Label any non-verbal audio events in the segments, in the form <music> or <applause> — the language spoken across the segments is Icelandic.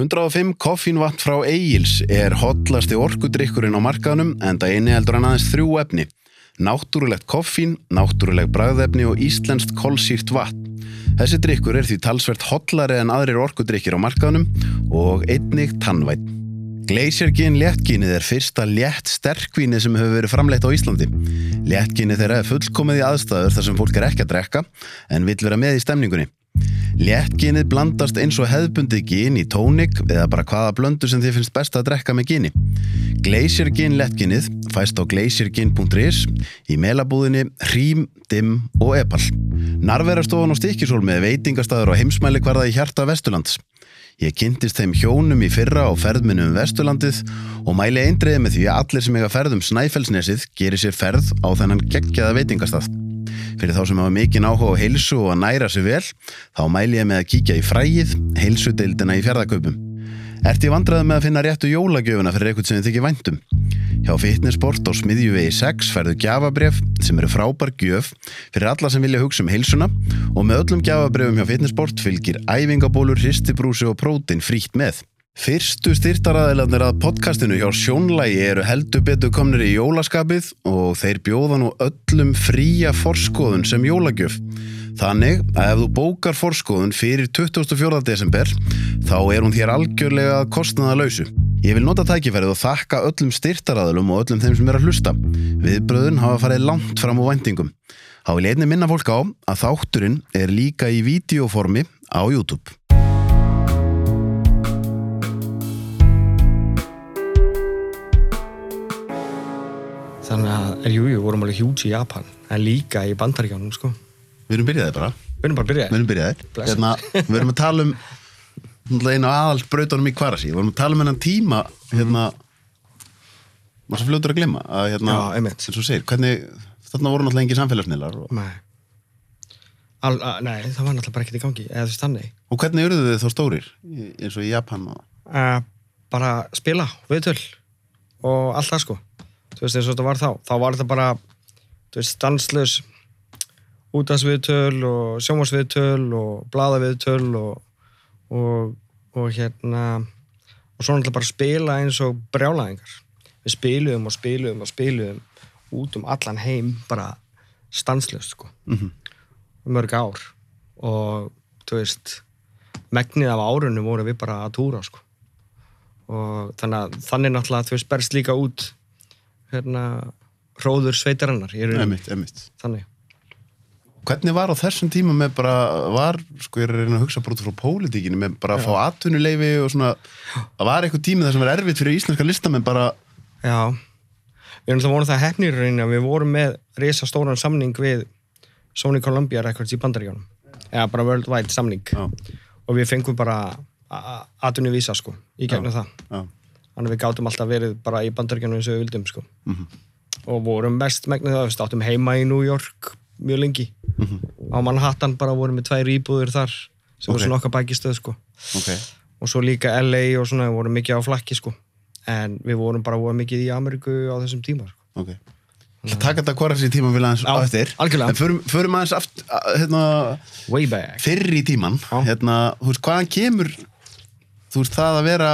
105 koffínvatn frá Egils er hotlasti orkudrykkurinn á markaðnum en það eini heldur hann aðeins þrjú efni. Náttúrulegt koffín, náttúruleg bragðefni og íslenskt kolsýrt vatn. Þessi drykkur er því talsvert hotlari en aðrir orkudrykkir á markaðnum og einnig tannvætt. Glacier-gin léttginið er fyrsta létt sterkvíni sem hefur verið framleitt á Íslandi. Léttginið þeirra er fullkomið í aðstæður þar sem fólk er ekki að drekka en vill vera með í stemningunni. Léttginið blandast eins og hefðbundið gin í tónik eða bara hvaða blöndu sem þið finnst best að drekka með gini. Glacier Gin léttginið fæst á glaciergin.is í melabúðinni Hrím, Dimm og Epal. Narverastofan og stikkisól með veitingastæður og heimsmæli hverða í hjarta Vesturlands. Ég kynntist þeim hjónum í fyrra á ferðminum um Vesturlandið og mæli eindriði með því að allir sem eiga ferðum Snæfellsnesið gerir sér ferð á þennan geggjaða veitingastað. Fyrir þá sem hafa mikinn áhuga á heilsu og að næra sig vel, þá mæl ég með að kíkja í frægið, heilsudeildina í fjárðaköpum. Ert ég vandraði með að finna réttu jólagjöfuna fyrir eitthvað sem þið þykir væntum? Hjá Fitnessport og Smiðjuvegi 6 færðu gjafabref sem eru frábær gjöf fyrir alla sem vilja hugsa um heilsuna og með öllum gjafabrefum hjá Fitnessport fylgir æfingabólur, hristibrúsi og prótin frítt með. Fyrstu styrtaraðilarnir að podcastinu hjá Sjónlægi eru heldur betur komnir í jólaskapið og þeir bjóða nú öllum fría forskóðun sem jólagjöf. Þannig að ef þú bókar forskóðun fyrir 24. desember þá er hún þér algjörlega kostnaða lausu. Ég vil nota tækifærið og þakka öllum styrtaraðilum og öllum þeim sem er að hlusta. Viðbröðun hafa farið langt fram á vendingum. Há vil einni minna fólk á að þátturinn er líka í videoformi á YouTube. Þannig að, jú, jú, vorum alveg hjúts í Japan en líka í bandaríkjánum, sko Við erum byrjaði bara. við erum bara að byrja Við erum byrjaði. Bless. Hérna, við erum að tala um einu aðal brautunum í Kvarasi. Við erum að tala um hennan tíma hérna maður svo fljótur að glemma að hérna, Já, einmitt. þarna voru náttúrulega engi samfélagsnilar og, nei. Al, a, nei, það var náttúrulega bara ekkert í gangi eða þú veist þannig og hvernig eruðu þið þá stórir eins og í Japan og uh, bara spila, viðtöl og allt það sko þú veist eins og þetta var þá, þá var þetta bara þú veist, stanslös útastviðtöl og sjómasviðtöl og bladaviðtöl og, og, og hérna og svo náttúrulega bara spila eins og brjálæðingar. Við spiluðum og spiluðum og spiluðum út um allan heim bara stanslöst sko. Mhm. mörg ár og þú veist megnið af árunum voru við bara að túra sko. Og þannig að þannig náttúrulega þú veist berst líka út hérna hróður rauninni. emitt, emitt. þannig. Hvernig var á þessum tíma með bara, var, sko ég er að hugsa bara út frá pólitíkinu, með bara að fá atvinnuleifi og svona, það var eitthvað tími þar sem var erfitt fyrir íslenska listamenn bara, já, við erum alltaf voruð það hefnir við vorum með risa stóran samning við Sony Columbia Records í Bandaríkjónum eða bara worldwide samning. Já, og við fengum bara atvinnu vísa sko í gegnum það. já, þannig að við gátum alltaf verið bara í Bandaríkjónum eins og við vildum sko Mhm. og vorum mest megnið það, við státtum heima í New York mjög lengi Mhm. á Manhattan bara vorum við tvær íbúður þar sem Ok. var svona okkar bækistöð sko ok, og svo líka LA og svona við vorum mikið á flakki sko en við vorum bara voru mikið í Ameríku á þessum tíma sko. ok. Það taka þetta hvora þessi tíma vil aðeins á eftir. algjörlega. En förum, förum aðeins aft, að, hérna, way back fyrr í tíman, Já. hérna, þú veist, hvaðan kemur, þú veist, það að vera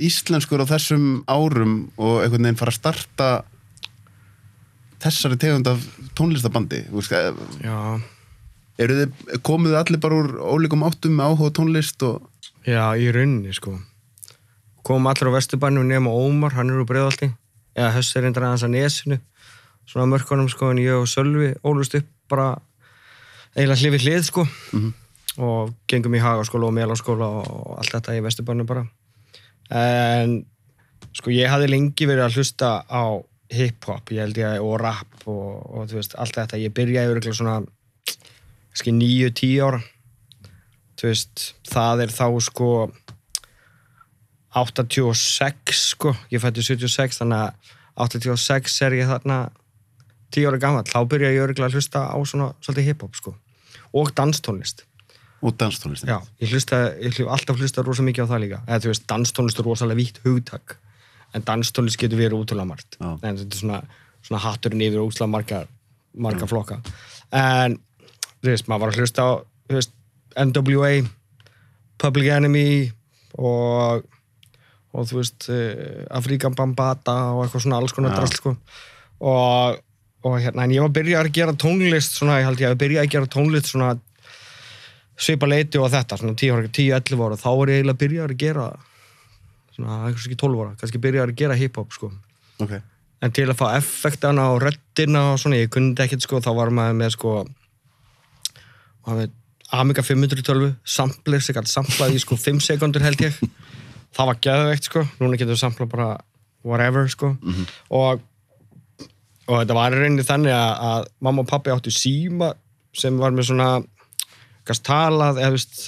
íslenskur á þessum árum og einhvern veginn fara að starta þessari tegund af tónlistabandi, eh, já, eru þið, komuðu allir bara úr ólíkum áttum með áhuga tónlist og, já, í rauninni sko. Komum allir á Vesturbænum nema Ómar, hann er úr Breiðalti eða Höss er reyndar aðeins að nesinu svona mörkunum sko en ég og Sölvi ólust upp bara eiginlega hlifið hlið sko. Mhm. Og gengum í Hagaskóla og Melaskóla og allt þetta í Vesturbænum bara. En sko ég hafði lengi verið að hlusta á hip-hop, ég held ég og rap og, og þú veist, allt þetta. Ég byrjaði örgulega svona kannski níu, tíu ára. Þú veist, það er þá sko 86 sko, ég fætti 76 þannig að 86 er ég þarna 10 ára gammal, þá byrja ég örgulega að hlusta á svona svolítið hip-hop sko. Og danstónlist, og danstónlistin. já, ég hlusta ég hlusta alltaf hlusta rosa mikið á það líka. Eða þú veist, danstónlist er rosalega vítt hugtak en danstónlist getur verið útrúlega margt. En þetta er svona, svona hatturinn yfir útrúlega marga, marga flokka. En þú veist, maður var að hlusta á þú veist, NWA Public Enemy og, og þú veist uh, Afrikan Bambata og eitthvað svona alls konar Já. drasl sko. Og, og hérna, en ég var byrjað að gera tónlist svona, ég held ég að byrja að gera tónlist svona svipa leiti og þetta, svona 10-11 ára þá var ég eiginlega byrjað að gera svona, kannski 12 ára, kannski byrjað að gera hip-hop sko. Ok, en til að fá effektana og röddina og svona, ég þetta ekkert sko, þá var maður með sko maður með Amiga 512 sampler sem gæti samplað í sko 5 sekundur held ég. Það var geðveikt sko, núna getur við samplað bara whatever sko. Og, og þetta var í rauninni þannig að, að mamma og pappi áttu síma sem var með svona gæst talað eða veist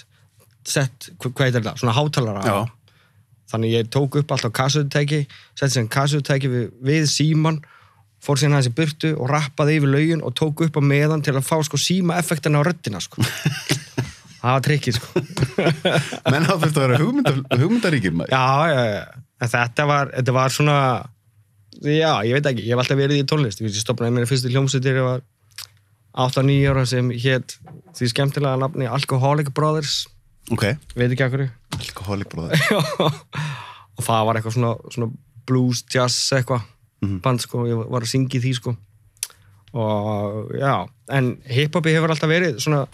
sett, hvað, heitir þetta, svona hátalara. Já, þannig ég tók upp allt á kassutæki setti sem kassutæki við, við síman fór síðan aðeins í burtu og rappaði yfir laugin og tók upp á meðan til að fá sko síma effektina á röddina sko. <laughs> Það var trikkið sko. <laughs> Menn á þetta að vera hugmynda, hugmyndaríkir maður. Já, já, já, en þetta var, þetta var svona já, ég veit ekki, ég hef alltaf verið í tónlist. Ég, stopnaði mér fyrstu hljómsveitir ég var 8-9 ára sem hétt því skemmtilega nafni Alcoholic Brothers. Ok, veit ekki akkur alkohólik bróður og það var eitthvað svona, svona blues, jazz eitthvað. Mhm. band sko, ég var að syngja í því sko. Og já en hiphopi hefur alltaf verið svona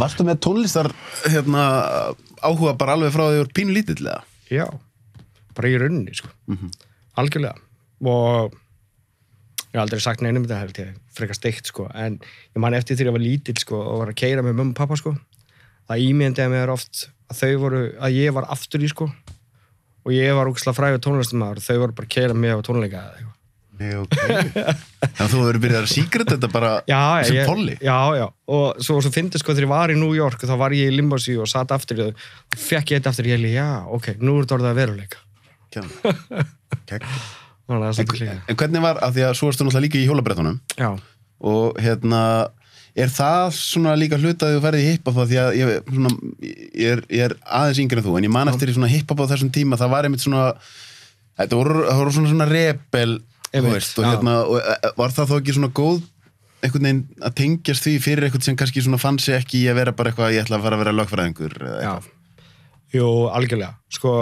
varstu með tónlistar hérna, áhuga bara alveg frá því að þú er pínu lítill eða? já, bara í rauninni sko. Mhm. algjörlega. Og ég hef aldrei sagt neinum þetta held ég frekar steikt sko. En ég man eftir því að ég var lítill sko og var að keira með mömmu og pappa sko. Það ímyndaði mér oft að þau voru að ég var aftur í sko. Og ég var úkslega frægur tónlistumæður og þau voru bara að keira mig á tónleika eða eitthvað. Nei, ok. Þannig að þú verður byrjað að síkret þetta bara já, sem ég, polli. já, já, og svo, svo fyndi sko þegar ég var í New York þá var ég í Limbasi og satt aftur og fekk ég þetta aftur og ég held, það En, hvernig var, af því að svo erstu náttúrulega líka í hjólabrettunum já, og hérna, er það svona líka hluta að þú ferði í hiphop því að ég, svona, ég, er, ég er aðeins yngri en þú, en ég man eftir í svona hiphop á þessum tíma, það var einmitt svona þetta voru, það voru svona svona rebel veist, og hérna, og e, var það þó ekki svona góð einhvern veginn að tengjast því fyrir eitthvað sem kannski svona fann sig ekki í að vera bara eitthvað ég ætla að fara að vera lögfræðingur eða já. eitthvað. jú, algjörlega. Sko,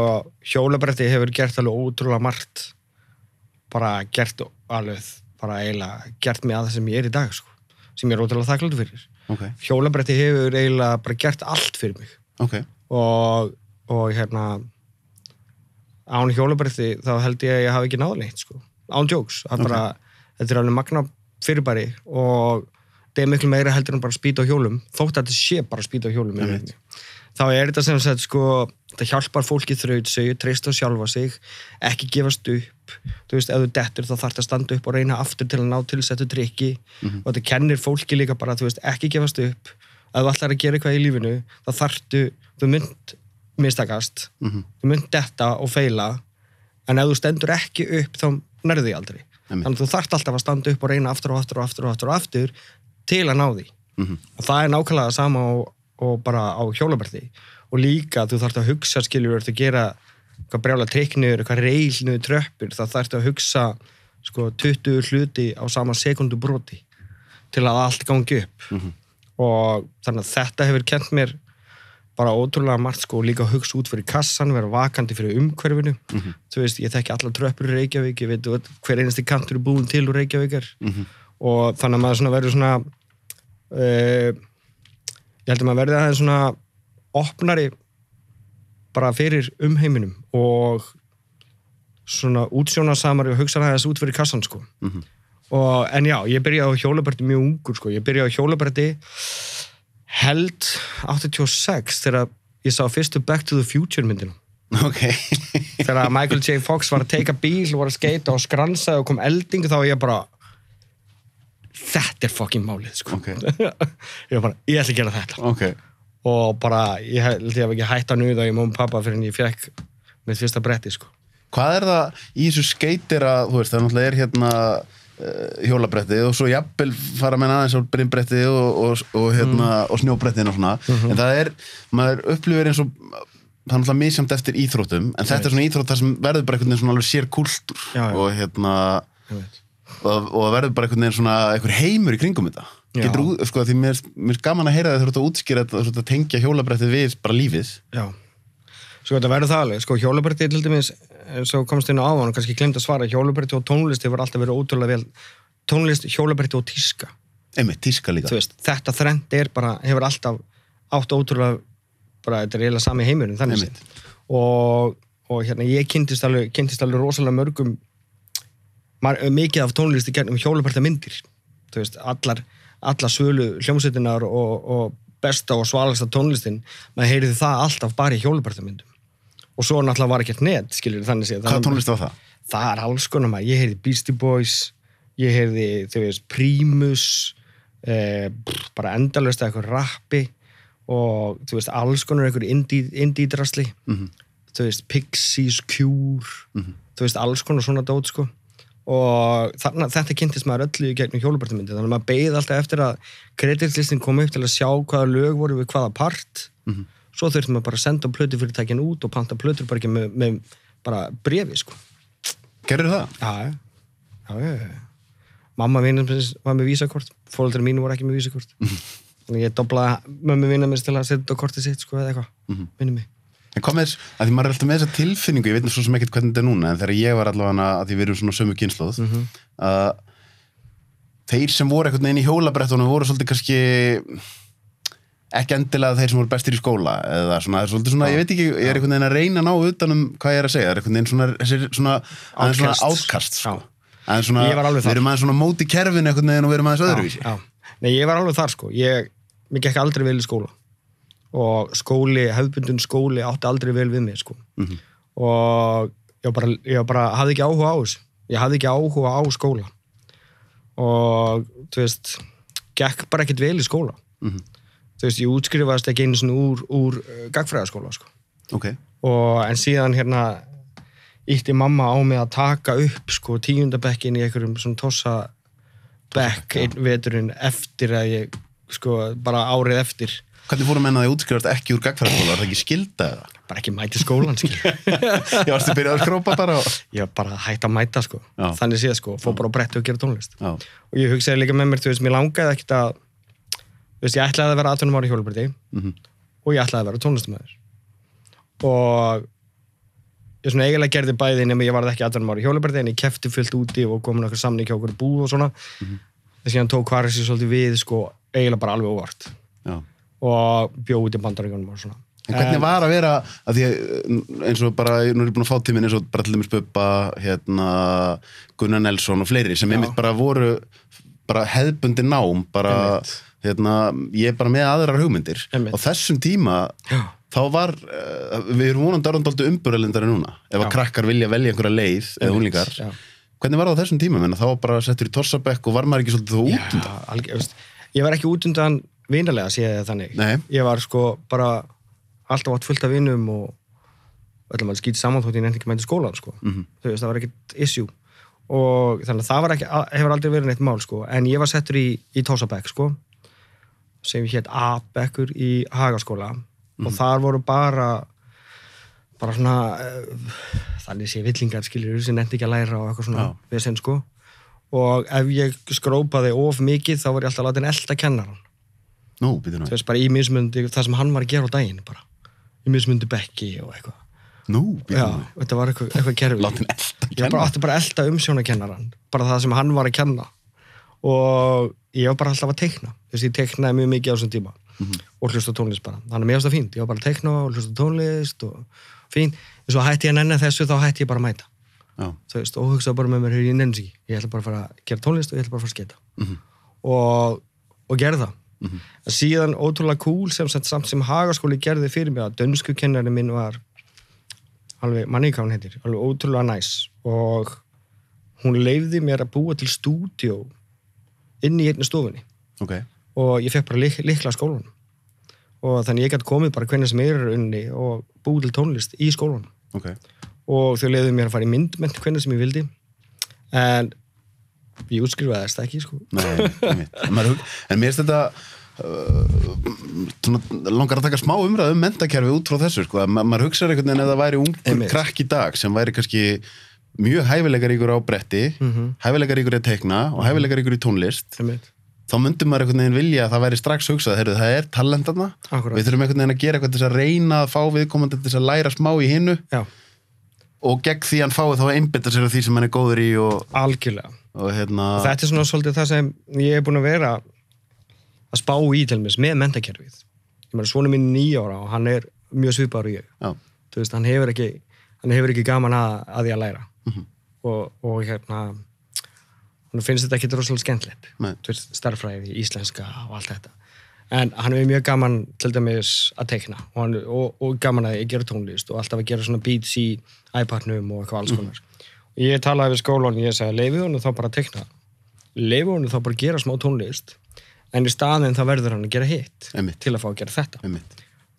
hjólabretti hefur gert alveg ótrúlega margt bara gert alveg bara eiginlega gert mig að það sem ég er í dag sko, sem ég er ótrúlega þakkláttur fyrir. Ok, hjólabretti hefur eiginlega bara gert allt fyrir mig. Ok, og, og hérna án hjólabretti þá held ég að ég hafi ekki náð neitt sko. án jokes, er bara þetta er alveg magna fyrirbæri og það er miklu meira heldur en bara spýta á hjólum þótt að þetta sé bara spýta á hjólum í rauninni. Þá er þetta sem sagt sko það hjálpar fólki þraut sig, treysta á sjálfa sig ekki gefast upp. Þú veist, ef þú dettur þá þarf það að standa upp og reyna aftur til að ná tilsettu trikki og þetta kennir fólki líka bara, þú veist, ekki gefast upp. Ef þú ætlar að gera eitthvað í lífinu þá þarftu, þú mynd mistakast, Mhm. þú mynd detta og feila, en ef þú stendur ekki upp þá nærðu því aldrei. Einmitt. þannig að þú þarft alltaf að standa upp og reyna aftur og aftur og aftur og aftur, og aftur til að ná því. Mhm. og það er nákvæmlega sama og, og bara á hjólaberti og líka þú þarft að hugsa skiljur að gera eitthvað brjála triknur, eitthvað reilnu tröppur, þá þarftu að hugsa sko 20 hluti á sama sekundu broti til að allt gangi upp Mhm. og þannig að þetta hefur kent mér bara ótrúlega margt sko líka að hugsa út fyrir kassan, vera vakandi fyrir umhverfinu Mhm. þú veist, ég þekki allar tröppur í Reykjavík ég veit þú hver einasti kantur er búin til úr Reykjavíkar Mhm. og þannig að maður verður svona uh, ég held að maður verði aðeins svona opnari bara fyrir umheiminum og svona útsjónasamari og hugsa aðeins út fyrir kassan sko Mhm. og, en já, ég byrjaði á hjólabrætti mjög ungur sko, ég byrjaði á hjólabrætti held 86 þegar ég sá fyrstu Back to the Future myndina ok þegar Michael J. Fox var að teika bíl og var að skeita og skransa og kom elding þá ég bara þetta er fucking málið sko. Ok. <laughs> ég var bara, ég ætla að gera þetta ok, og bara, ég held ég hef ekki hætt að nuða í móum pappa fyrir en ég fekk mitt fyrsta bretti sko. hvað er það í þessu skeitir að, þú veist, það náttúrulega er hérna uh, hjólabrettið og svo jafnvel fara með aðeins á brimbrettið og, og, og, hérna, og snjóbrettið og svona, en það er maður upplifir eins og það er náttúrulega misjamt eftir íþróttum, en þetta er svona íþrótt þar sem verður bara einhvern veginn svona alveg sér kúltur og hérna Ég. Og, og það verður bara einhvern veginn svona einhver heimur í kringum þetta. Getur, sko, því mér, mér er gaman að heyra það þú ert að útskýra þetta, að tengja hjólabrettið við bara lífið. Já. Sko þetta verður það alveg, sko hjólaberti til dæmis, eins og komst inn á áðan og kannski glemt að svara, hjólaberti og tónlist hefur alltaf verið ótrúlega vel, tónlist, hjólaberti og tíska, einmitt, tíska líka. Veist, þetta þrend er bara, hefur alltaf átt ótrúlega, bara þetta er eiginlega sami heimurinn, þannig og, og hérna ég kynntist alveg, kynntist alveg rosalega mörgum, mar, mikið af tónlist í gernum hjólaberta myndir, veist, allar, allar sölu hljómsveitinar og, og besta og svalasta tónlistin, maður heyrði það alltaf bara í hjólaberta myndum og svo náttúrulega var ekkert net, skilur þannig. Hvaða Þannig- tónlist var það? Það er alls konar maður, ég heyrði Beastie Boys, ég heyrði, þú veist, Primus, eh, bara endalust eitthvað rappi og þú veist, alls konar eitthvað indie-drasli, Mhm. þú veist, Pixies, Cure, Mhm. þú veist, alls konar svona dót, sko. Og þarna, þetta kynntist maður öllu í gegnum hjólubartamyndi, þannig að maður beigði alltaf eftir að kreditlistin kom upp til að sjá hvaða lög voru við hvaða part, Mhm. svo þurfti maður bara að senda plötufyrirtækin út og panta plötur bara ekki með, með bara brefi, sko. Gerður það? Já, já, já, já. Mamma minns var með vísakort, fólöldur mínu voru ekki með vísakort. Þannig ég doblaði mömmu vinur minns til að setja þetta kortið sitt, sko, eða eitthvað, Mhm. minni mig. En hvað með þess, að því maður er alltaf með þessa tilfinningu, ég veit nú svo sem ekkert hvernig þetta er núna, en þegar ég var allavega að því við erum svona sömu kynnslóð, Mhm. að þeir sem voru einhvern veginn í hjólabrettunum voru svolítið kannski ekki endilega þeir sem voru bestir í skóla eða svona, er svolítið svona, ég veit ekki, ég er einhvern veginn að reyna að ná utanum hvað ég er að segja, það er einhvern veginn svona, þessir svona, svona átkast, sko. Svona, við erum aðeins svona móti kerfin einhvern veginn og við erum aðeins öðruvísi. Nei, ég var alveg þar, sko. Ég, mér gekk aldrei vel í skóla. Og skóli, hefðbundun skóli átti aldrei vel við mig, sko. Mhm. Og ég bara, ég bara, hafði ekki áhuga á þessu. Ég hafði ekki áhuga á skóla. Og, þú veist, gekk bara ekkert vel í skóla. Mhm. Þú veist, ég útskrifaðist ekki einu svona úr, úr uh, gagfræðaskóla, sko. Ok, Og, en síðan hérna ítti mamma á mig að taka upp sko tíundabekkin í einhverjum svona tossa bekk einn veturinn eftir að ég sko bara árið eftir hvernig fórum að útskrifast ekki úr gagfæraskóla, er það ekki skilda eða? bara ekki mæti skólan skil Ég <laughs> varstu byrjað að skrópa bara og... ég var bara hægt að mæta sko. Já. þannig séð sko, fór bara á bretti og gera tónlist. Já, og ég hugsaði líka með mér, þú veist, mér langaði ekkert að þú veist, ég ætlaði að vera 18 ára í hjólubretti mhm, og ég ætlaði að vera tónlistamæður og ég svona eiginlega gerði bæði nema ég varð ekki 18 ára í hjólubretti en ég kefti fullt úti og komin okkur samning hjá okkur búð og svona. Mhm. þess að hann tók hvar þessi svolítið við sko eiginlega bara alveg óvart. Og bjóð út í bandaríkunum og svona En hvernig var að vera, að því að eins og bara, nú er ég búin að fá tíminn eins og bara til dæmis Bubba, hérna, Gunnar Nelson og fleiri sem einmitt bara voru bara hefðbundi nám, bara, Einmitt. hérna, ég er bara með aðrar hugmyndir. Einmitt. Á þessum tíma, Já. þá var, uh, við erum vonandi arundaldu umburðalindari núna, ef að Já. krakkar vilja velja einhverja leið, eða unlingar. Já. Hvernig var það á þessum tíma, menna, þá var bara settur í torsabekk og var maður ekki svolítið þú út algjör, veist, ég var ekki út undan vinalega sé ég þannig Nei. ég var sko bara alltaf átt fullt af vinum og öllum að skýta saman þótt ég nefndi ekki mæti skólan sko. Mhm. þú veist, það var ekkert issue og þannig að það var ekki, hefur aldrei verið neitt mál sko. en ég var settur í, í Tósabekk sko, sem hétt A-bekkur í Hagaskóla og þar voru bara bara svona uh, þannig sé villingar skiljur sem nefndi ekki að læra og eitthvað svona við sinn sko og ef ég skrópaði of mikið þá var ég alltaf látin elda kennaran Nú, býtum þú veist bara í mismundi það sem hann var að gera á daginn bara. Í mismundi bekki og eitthvað. Nú, já, býtum við. þetta var eitthvað, eitthvað kerfi. Látin elda ég bara átti bara að elda umsjónakennaran bara það sem hann var að kenna. Og ég var bara alltaf að teikna. Þú veist, ég teiknaði mjög mikið á þessum tíma. Og hlusta tónlist bara, þannig að mér varst það fínt. Ég var bara að teikna og hlusta tónlist og fínt, en svo hætti ég að nenni þessu þá hætti ég bara að mæta. Já, þú veist, og hugsaði bara með mér, "Heyrðu, ég nenni sig ekki. ég ætla bara að fara að gera tónlist og ég ætla bara að fara að sketa Mhm. og, og gerði það Mhm. en síðan ótrúlega cool sem samt sem hagaskóli gerði fyrir mig að dönsku kennari minn var alveg, hún heitir alveg ótrúlega næs og hún leifði mér að búa til stúdíó inn í einni stofunni ok. og ég fekk bara lik, likla skólanum og þannig ég gæti komið bara hvernig sem er unni og búið til tónlist í skólanum Ok. og þau leiðu mér að fara í myndmenn hvernig sem ég vildi en ég útskrifaði þess ekki sko. Nei, en, maður hug, en mér finnst þetta uh, langar að taka smá umræðu um mentakerfi út frá þessu sko. ma maður hugsaður einhvern veginn að það væri ungur krakk í dag sem væri kannski mjög hæfilegaríkur á bretti Mhm. hæfilegaríkur í að teikna og hæfilegaríkur í tónlist Einmitt. þá myndum maður einhvern veginn vilja að það væri strax hugsað, heyrðu, það er talent Akkurat. við þurfum einhvern veginn að gera eitthvað til þess að reyna að fá viðkomandi til þess að læra smá í hinnu Já, og gegn því hann fái þá að einbytta sér af því sem hann er góður í og, algjörlega. Og hérna Og þetta er svona svolítið það sem ég er búin að vera að spá í til mér með mentakerfið. Svona minn er nýja ára og hann er mjög svipar og ég. hann hefur ekki, hann hefur ekki gaman að, að því að læra. Mhm. og, og hérna, hann finnst þetta ekki rosalega skemmtilegt. Starffræði, íslenska og allt þetta. En hann hefur mjög gaman til dæmis að teikna og, hann, og, og gaman að gera tónlist og alltaf að gera svona beats í iPadnum og eitthvað alls konar. Ég talaði við skólan og ég sagði, leifið honum þá bara að teikna. Leifið honum þá bara að gera smá tónlist. En í staðinn þá verður hann að gera hitt Einmitt. til að fá að gera þetta.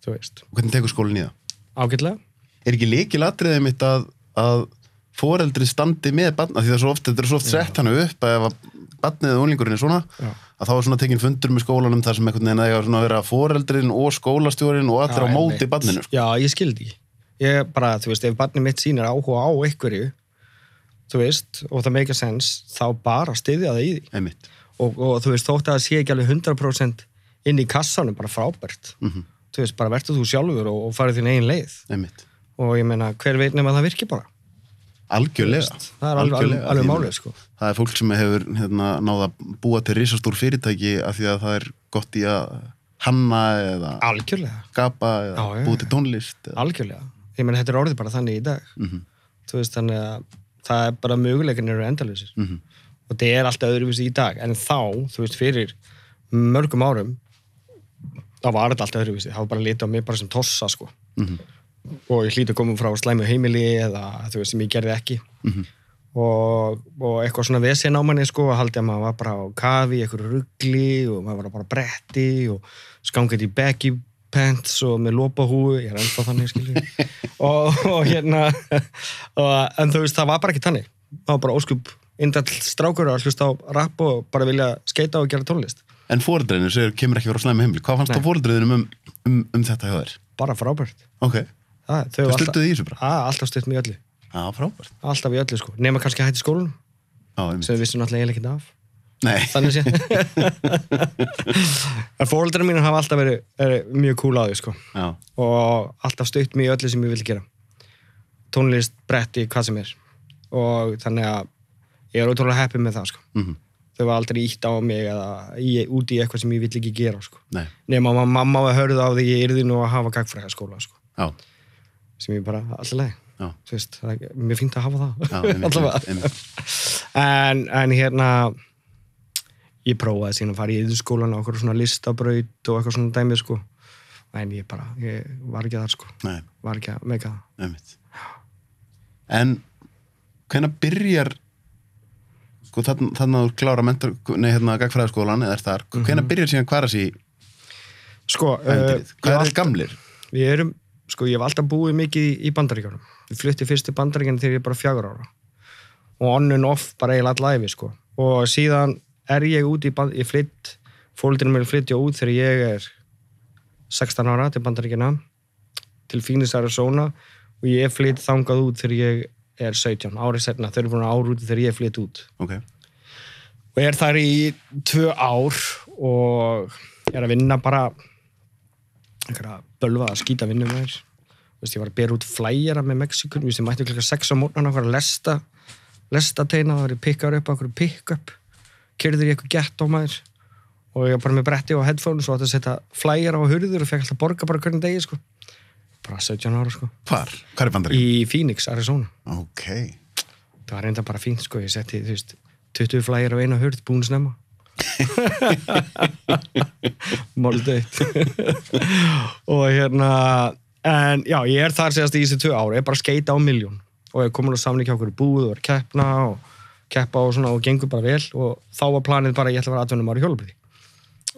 og hvernig tekur skólinn í það? ágætlega. Er ekki líkil atriðið mitt að, að foreldri standi með barna, því það er svo oft, þetta er svo oft sett hann upp að að barnið eða unglingurinn er svona Já. að þá er svona tekin fundur með skólanum þar sem einhvern veginn eiga svona að vera foreldrin og skólastjórin og allir á Já, móti einmitt. barninu sko. Já, ég skildi. Ég bara, þú veist, ef barnið mitt sýnir áhuga á einhverju, þú veist, og það make a sense, þá bara styðja það í því. Og, og þú veist, þótt að það sé ekki alveg 100% inn í kassanum, bara frábært. mm Þú veist, bara verður þú sjálfur og, og farið þín eigin leið. einmitt, Og ég meina, hver veit nema það virki bara. algjörlega Það er alveg, alveg, alveg málið, sko. það er fólk sem hefur hérna, náða búa til risastór fyrirtæki af því að það er gott í að hanna eða Algjörlega, skapa eða búa til tónlist eða. algjörlega. Ég meina, þetta er orðið bara þannig í dag. Mhm, Þú veist, þannig að það er bara möguleikin eru endalusir. mhm, og það er alltaf öðruvísi í dag. En þá, þú veist, fyrir mörgum árum þá var þetta alltaf öðruvísi, þá var bara litið á mig bara sem tossa, sko. Mhm, og ég hlýti að koma frá slæmu heimili eða þú veist, sem ég gerði ekki. Mhm. og, og eitthvað svona vesinn á manni, sko, að haldi að maður var bara á kafi, eitthvað ruggli og maður var bara bretti og skangið í baggy pants og með lópahúu, ég er ennþá þannig, skilju <laughs> og, og hérna og, en þú veist, það var bara ekki þannig það var bara óskup indall strákur að hlusta á rapp og bara vilja skeita og gera tónlist En fóreldreinu segir, kemur ekki frá slæmi heimli. Hvað fannst það fóreldreinu um, um, um þetta hjá þér? bara frábært Ok, það, þau alltaf, stuttuði í þessu bara. að, alltaf stutt í öllu Já, frábært. alltaf í öllu, sko, nema kannski að hætti Já, einmitt. sem við vissum náttúrulega eiginlega ekki af þannig sé. <laughs> En fóröldrar mínir hafa alltaf verið, mjög cool á því sko. og alltaf stutt mig í öllu sem ég vil gera. Tónlist, bretti, hvað sem er. Og þannig að ég er ótrúlega happy með það sko. mhm, þau var aldrei ítt á mig eða í, út í eitthvað sem ég vill ekki gera sko. nema að mamma var hörð á því ég yrði nú að hafa gagfræða skóla sko. sem ég bara alltaf leið já, veist, það er mjög fínt að hafa það. Já, <laughs> en, en hérna ég prófaði síðan að fara í yðurskólan á okkur svona listabraut og eitthvað svona dæmi sko. En ég bara, ég var ekki þar sko. Nei, var ekki að meika það. En hvenær byrjar sko þannig að þú klára mentor, nei, hérna, gagfræðaskólan eða er þar, hvenær byrjar síðan hvar að sí sko, uh? Hvað er þið gamlir? við erum, sko ég hef alltaf búið mikið í, í bandaríkjónum ég flutti fyrst til bandaríkjónum þegar ég bara fjagur ára. Og on and off bara eiginlega allæfi sko. Og síðan er ég út í ég flytt fólkinu mér flyttja út þegar ég er 16 ára til bandaríkjana til Phoenix, Arizona og ég flytt þangað út þegar ég er 17, árið setna, þau eru búin ára út þegar ég flytt út. Ok, og er þar í tvö ár og er að vinna bara einhverja bölva að skýta vinnu með þér Vist, ég var að bera út flæjara með Mexikun ég mætti klukka 6 á morgun að lesta lesta teina, það ég pikkar upp okkur pick-up, kyrður í eitthvað gett á maður og ég var bara með bretti og headphones og átti að setja flæjara á hurður og fekk alltaf borga bara hvernig degi sko. bara 17 ára sko. hvar? Hvar er bandarík? í Phoenix, Arizona Ok, það var reynda bara fínt sko, ég setti þú veist, 20 flægir á eina hurð búin snemma <laughs> Moldeitt og hérna en já, ég er þar segast í þessi tvö ári, ég er bara að skeita á miljón og ég komin á samling hjá okkur búð og er að keppna og keppa og svona og gengur bara vel og þá var planið bara að ég ætla að vera atvinnum ári hjólubíði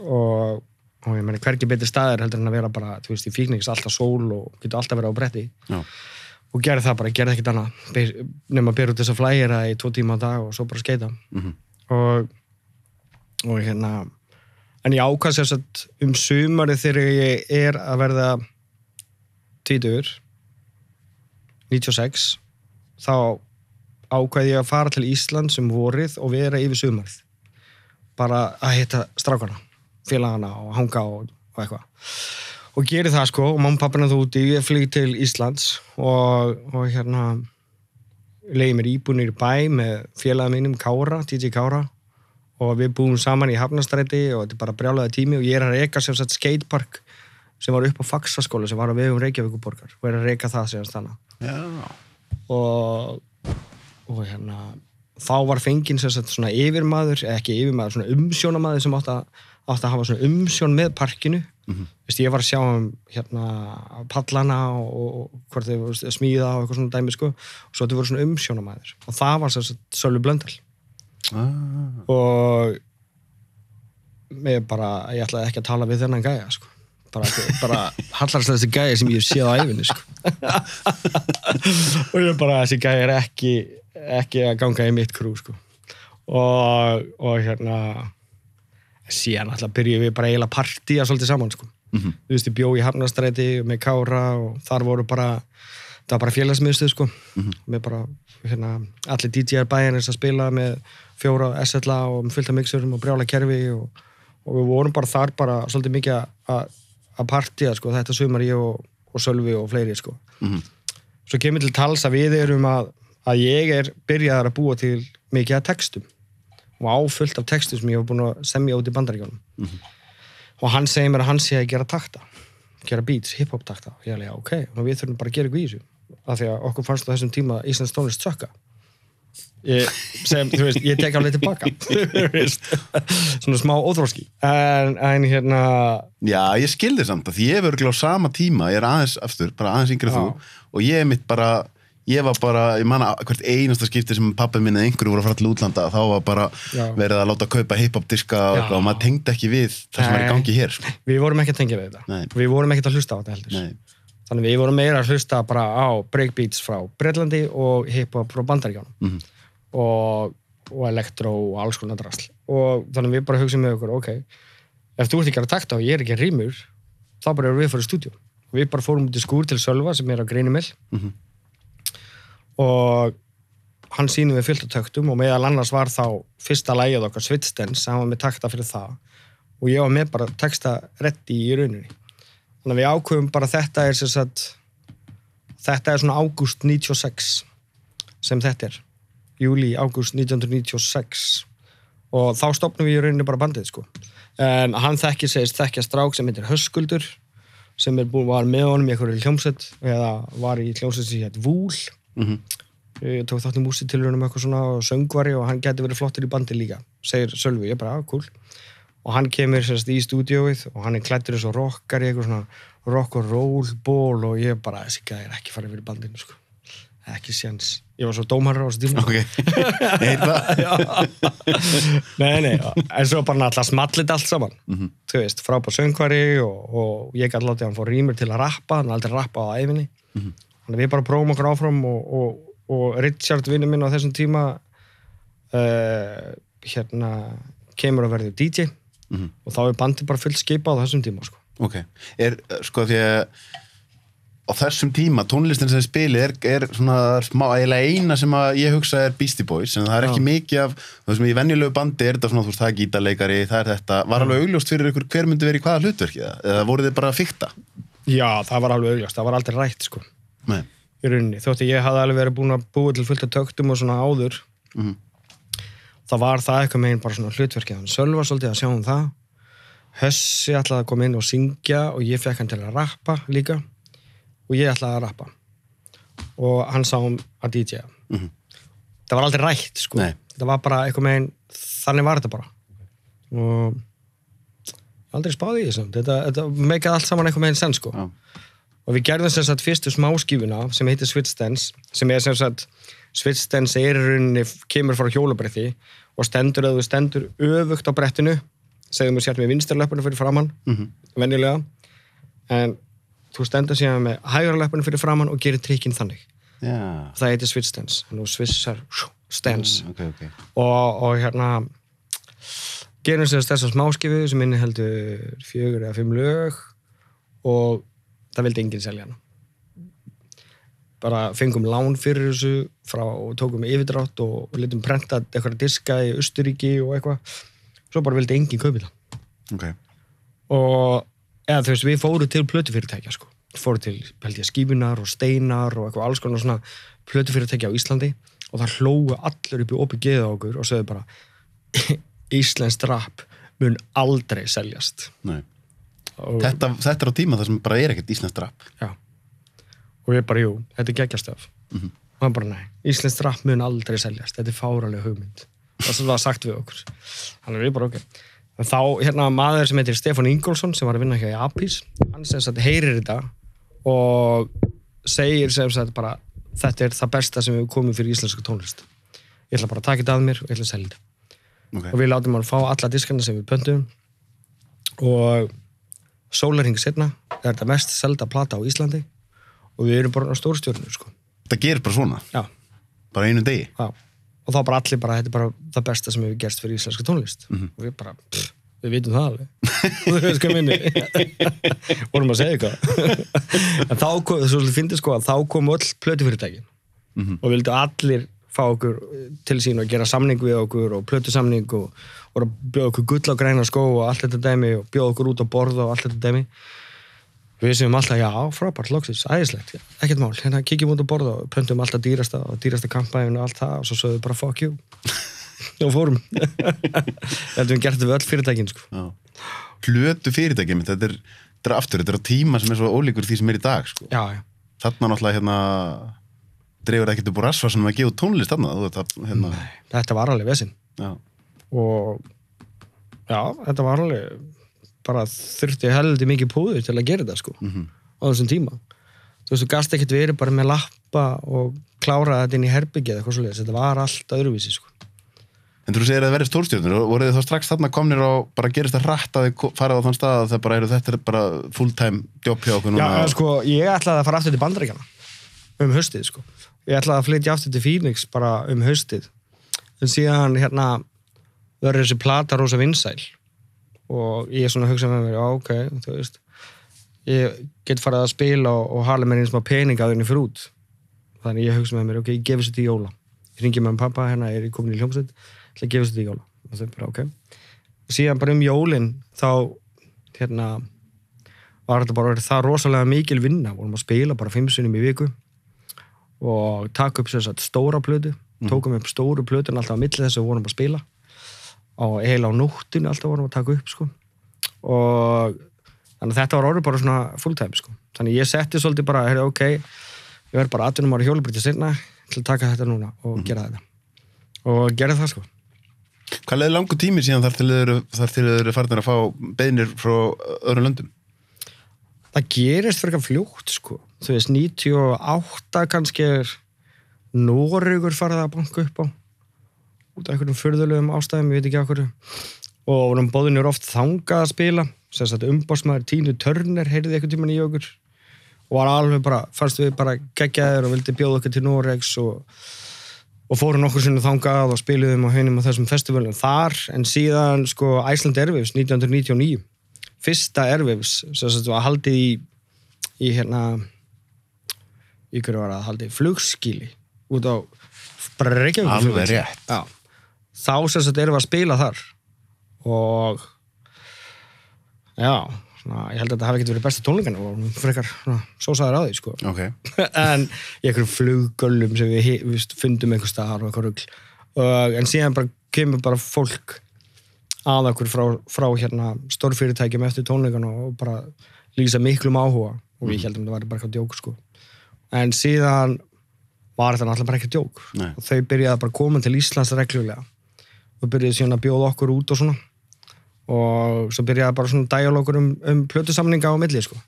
og, og ég meni hvergi betri staðir heldur en að vera bara, þú veist, í fíknings alltaf sól og getur alltaf verið á bretti. Já, og gerði það bara, gerði ekkert annað. Nema að bera út þessa flægjara í tvo tíma á dag og svo bara skeita. Mhm, og, og hérna en ég ákvað sér satt um sumari þegar ég er að verða tvítur 96 þá ákvað ég að fara til Ísland sem vorið og vera yfir sumarið. Bara að hitta strákana félagana og hanga og, og eitthvað. Og gerir það sko og mamma og pappina þú úti, ég flýg til Íslands og, og hérna leiði mér íbúinir í bæ með félagum mínum Kára, DJ Kára. Og við búum saman í Hafnastræti og þetta er bara brjálaði tími og ég er að reyka sem sagt skatepark sem var upp á Faxaskóla sem var á vegum Reykjavíkuborgar og er að reyka það sem Já. og, og hérna þá var fenginn sem sagt svona yfirmaður ekki yfirmaður, svona umsjónamaður sem átt að, átt að hafa svona umsjón með parkinu. Mm -hmm. ég var að sjá um hérna pallana og, og hvort þau voru að smíða og eitthvað svona dæmi sko. Og svo þetta voru svona umsjónamaður og það var sem sagt Sölvi Blöndal. Ah. og mér bara, ég ætlaði ekki að tala við þennan gæja sko bara, bara hallarslega þessi gæja sem ég hef séð á æfinni sko. <laughs> Og ég bara, þessi gæja er ekki ekki að ganga í mitt krú sko. Og, og hérna síðan alltaf byrjuðum við bara eiginlega partíja svolítið saman sko. Mhm. þú veist, ég bjó í Hafnastræti með Kára og þar voru bara það var bara félagsmiðstuð sko. Með bara hérna, allir DJ-ar bæjarnir að spila með fjóra SLA og fylgta mixurum og brjála kerfi og, og við vorum bara þar bara svolítið mikið að- að partíja sko, þetta sumar ég og, og Sölvi og fleiri sko. Mhm. svo kemur til tals að við erum að, að ég er byrjaðar að búa til mikið af textum. Og áfullt af textum sem ég hef búin að semja út í bandaríkjónum og hann segir mér að hann sé að gera takta gera beats, hip-hop takta. Og ég er já, ok, við þurfum bara að gera eitthvað í þessu. Af því að okkur fannst á þessum tíma Íslands tónlist sökka ég, sem, þú veist, ég tek alveg tilbaka <laughs> svona smá óþróski en, en hérna Já, ég skildi samt að því ég hef örgulega á sama tíma, ég er aðeins aftur, bara aðeins Já. þú og ég er mitt bara, ég var bara, ég manna hvert einasta skipti sem pappi minn eða einhverju voru að fara til útlanda, þá var bara Já. verið að láta kaupa hip-hop diska og, Já. og maður tengdi ekki við það sem var í Nei. gangi hér, sko. við vorum ekki að tengja við þetta Nei. við vorum ekki að hlusta á þetta heldur Nei. Þannig við vorum meira að hlusta bara á breakbeats frá Breitlandi og hip-hop frá Bandaríkjónum Mhm. og, og elektró og alls konar drasl. Og þannig við bara hugsaum með okkur ok, ef þú ert ekki að takta og ég er ekki að rýmur þá bara erum við fyrir stúdíu og við bara fórum út í skúr til Sölva sem er á Greinimill Mhm. og hann sýnum við fyllt á töktum og meðal annars var þá fyrsta lægið okkar Svitstens, hann var með takta fyrir það. Og ég var með bara texta reddi í rauninni þannig að við ákveðum bara þetta er sagt þetta er svona ágúst 96 sem þetta er. Júli, ágúst 1996 og þá stopnum við í rauninni bara bandið sko. En hann þekki segist þekkja strák sem heitir Höskuldur sem er búin, var með honum í einhverju hljómsett eða var í hljómsett sem hétt Vúl. Mhm. ég tók þátt í músitilurunum eitthvað svona og söngvari og hann geti verið flottur í bandi líka segir Sölvi, ég bara, ah, cool og hann kemur sérst í stúdíóið og hann er klættur eins og rockar í eitthvað svona rock og roll ból og ég bara, þessi gæði er ekki farið fyrir bandinu sko. ekki séns. Ég var svo dómarur á þessu tíma. Ok, <laughs> heit það? nei, nei, en svo bara náttúrulega smallit allt saman. Þú veist, frábær söngvari og, og ég gæti látið að hann fór rýmur til að rappa hann aldrei rappa á æfinni þannig að við bara prófum okkur áfram og, og, og Richard vinnu minn á þessum tíma uh, hérna kemur að verði DJ Mhm. og þá er bandið bara fullt skipað á þessum tíma sko. Ok, er, sko því að á þessum tíma, tónlistin sem spili er, er svona smá, eiginlega eina sem að ég hugsa er Beastie Boys, en það er ekki Já. mikið af, þú veist, í venjulegu bandi er þetta svona, þú veist, það er gítarleikari, það er þetta var alveg augljóst fyrir ykkur hver myndi verið í hvaða hlutverki eða voruð þið bara að fykta? já, það var alveg augljóst, það var aldrei rætt sko, Nei, í rauninni þótt að ég hafði alveg verið búin að búa til fullt af töktum og svona áður Mhm. Þá var það eitthvað meginn bara svona hlutverkið hann Sölva svolítið að sjá um það. Hössi ætlaði að koma inn og syngja og ég fekk hann til að rappa líka. Og ég ætlaði að rappa. Og hann sá um að DJ Mhm. það var aldrei rætt sko. Nei. það var bara eitthvað meginn þannig var þetta bara. Og ég aldrei spáði í þessu þetta, þetta meikaði allt saman eitthvað meginn senn sko. Já, og við gerðum sem sagt fyrstu smáskífuna sem heitir Switch Dance sem er sem sagt Dance er í rauninni kemur frá hjólabretti og stendur eða þú stendur öfugt á brettinu segjum við sér með vinstarlöpunum fyrir framann Mhm. venjulega en þú stendur síðan með hægralöpunum fyrir framann og gerir trikkinn þannig. Já, það heitir Dance nú swissar stance ok, ok. Og, og hérna gerum sem sagt þessa smáskifu sem inni heldur fjögur eða fimm lög og það vildi enginn selja hana. Bara fengum lán fyrir þessu frá, og tókum yfirdrátt og, litum prenta eitthvað diska í Östuríki og eitthvað. Svo bara vildi enginn kaupið það. Ok, og eða þú veist, við fórum til plötufyrirtækja sko, fórum til, held ég, skífunar og steinar og eitthvað alls konar svona plötufyrirtækja á Íslandi. Og það hlógu allir upp í opið geða okkur og sögðu bara <laughs> Íslensk rap mun aldrei seljast. Þetta, þetta er á tíma það sem bara er ekkert íslenskt rap. Já. og við bara, jú, þetta er geggjastöf Mhm. Og hann bara, nei, Íslensk rap mun aldrei seljast. Þetta er fáraleg hugmynd. Það sem var sagt við okkur. Þannig við bara, ok. En þá, hérna, maður sem heitir Stefán Ingólfsson sem var að vinna hjá í Apis hann sem sagt heyrir þetta og segir sem sagt bara þetta er það besta sem við komum fyrir íslenska tónlist. Ég ætla bara að taka þetta að mér og ég ætla að selja þetta. Og ok, við látum hann fá alla diskana sem við pöntum og sólarhing setna er þetta mest selda plata á Íslandi. Og við erum bara á stórstjórnur sko. Það gerir bara svona. Já, bara einu degi. Já. Og þá bara allir bara, þetta er bara það besta sem hefur gerst fyrir íslenska tónlist. Og við bara, pff, við vitum það alveg. Þú veist hvað minni <laughs> vorum að segja eitthvað. En þá kom, svo finnst sko að þá kom öll plötufyrirtækin. Mhm. og vildu allir fá okkur til sín og gera samning við okkur og plötusamning og, og bjóða okkur gull á græna skó og allt þetta dæmi og bjóða okkur út á borða og allt þetta dæmi við séum alltaf, já, frábært, loksis, æðislegt ekkert mál, hérna kíkjum út á borða og pöntum alltaf dýrasta og dýrasta kampæðin og allt það og svo sögum við bara fuck you. Og fórum. <laughs> Þetta við gert við öll fyrirtækin sko. Já. hlutu fyrirtæki mitt, þetta er, þetta er aftur, þetta er tíma sem er svo ólíkur því sem er í dag sko. já, já, þarna náttúrulega hérna dreifur ekkert upp úr rasvarsanum að gefa tónlist þarna, það hérna, þetta var alveg vesinn já, og já, þetta var alveg bara þurfti heldur mikið púður til að gera þetta sko mhm, á þessum tíma þú veist, þú gast ekkert verið bara með lappa og klára þetta inn í herbyggið eða eitthvað svoleiðis, þetta var allt öðruvísi sko. en þú segir að það verið stórstjórnur og voruð þið þá strax þarna komnir á bara gerist það rætt að þið farið á þann stað að það bara eru þetta er bara full time jobb hjá okkur Já, núna en sko, ég ætlaði að fara aftur til bandaríkjana um haustið, sko. Ég ætlaði að flytja aftur til Phoenix bara um haustið. En síðan, hérna, verður þessi plata rosa vinsæl. Og ég er svona að hugsa með mér, já, ok, þú veist, ég get farið að spila og, og hala mér eins og pening að henni fyrir út. Þannig ég hugsa með mér, ok, ég gefi sér til jóla. Ég ringi með hann pappa, hérna er ég komin í hljómsveit, að gefa sér til jóla. Og þau bara, ok. Síðan bara um jólin, þá, hérna, var þetta bara það rosalega mikil vinna vorum að spila bara fimm sinnum í viku og taka upp sér satt stóra plötu tókum upp stóru plötun alltaf á milli þess að vorum að spila og heila á nóttinu alltaf vorum að taka upp sko. og þannig að þetta var orðið bara svona full time sko. þannig ég setti svolítið bara heyrðu, ok, ég verð bara 18 ára hjólubriti sinna til að taka þetta núna og gera þetta. Og gera það sko. Hvað leiði langu tími síðan þar til þið eru, farinir að fá beinir frá öðrum löndum? Það gerist fyrir fljótt sko. Þú veist 98 kannski Noregur farið að banka upp á út af einhverjum fyrðulegum ástæðum, ég veit ekki okkur og vorum bóðinir oft þangað að spila. Sem sagt umbásmaður Tínu Törner heyrði eitthvað tíman í okkur og var alveg bara, fannst við bara geggjaðir og vildi bjóða okkur til Noregs og, og fórum nokkur sinni þangað og spiliðum á heinum á þessum festivalum þar. En síðan sko Iceland Airwaves 1999 fyrsta Airwaves sem sagt var haldið í í hérna hverju var það? Haldið flugskíli út á bara Reykjavík Alveg rétt. Já. Þá sem erum við að spila þar. Og já, svona, ég held að þetta hafi ekkert verið besta tónlingan og frekar svona, sósaður á því sko. Ok, <laughs> en í einhverjum fluggöllum sem við, við fundum einhver staðar og einhver rugl. Og, en síðan bara kemur bara fólk að okkur frá, frá hérna stórfyrirtækjum eftir tónleikan og bara lýsa miklum áhuga. Og við heldum að það væri bara eitthvað djók sko. En síðan var þetta náttúrulega bara ekki djók. Nei. og þau byrjaði bara að koma til Íslands reglulega og byrjaði síðan að bjóða okkur út og svona. Og svo byrjaði bara svona dialókur um, um plötusamninga á milli sko.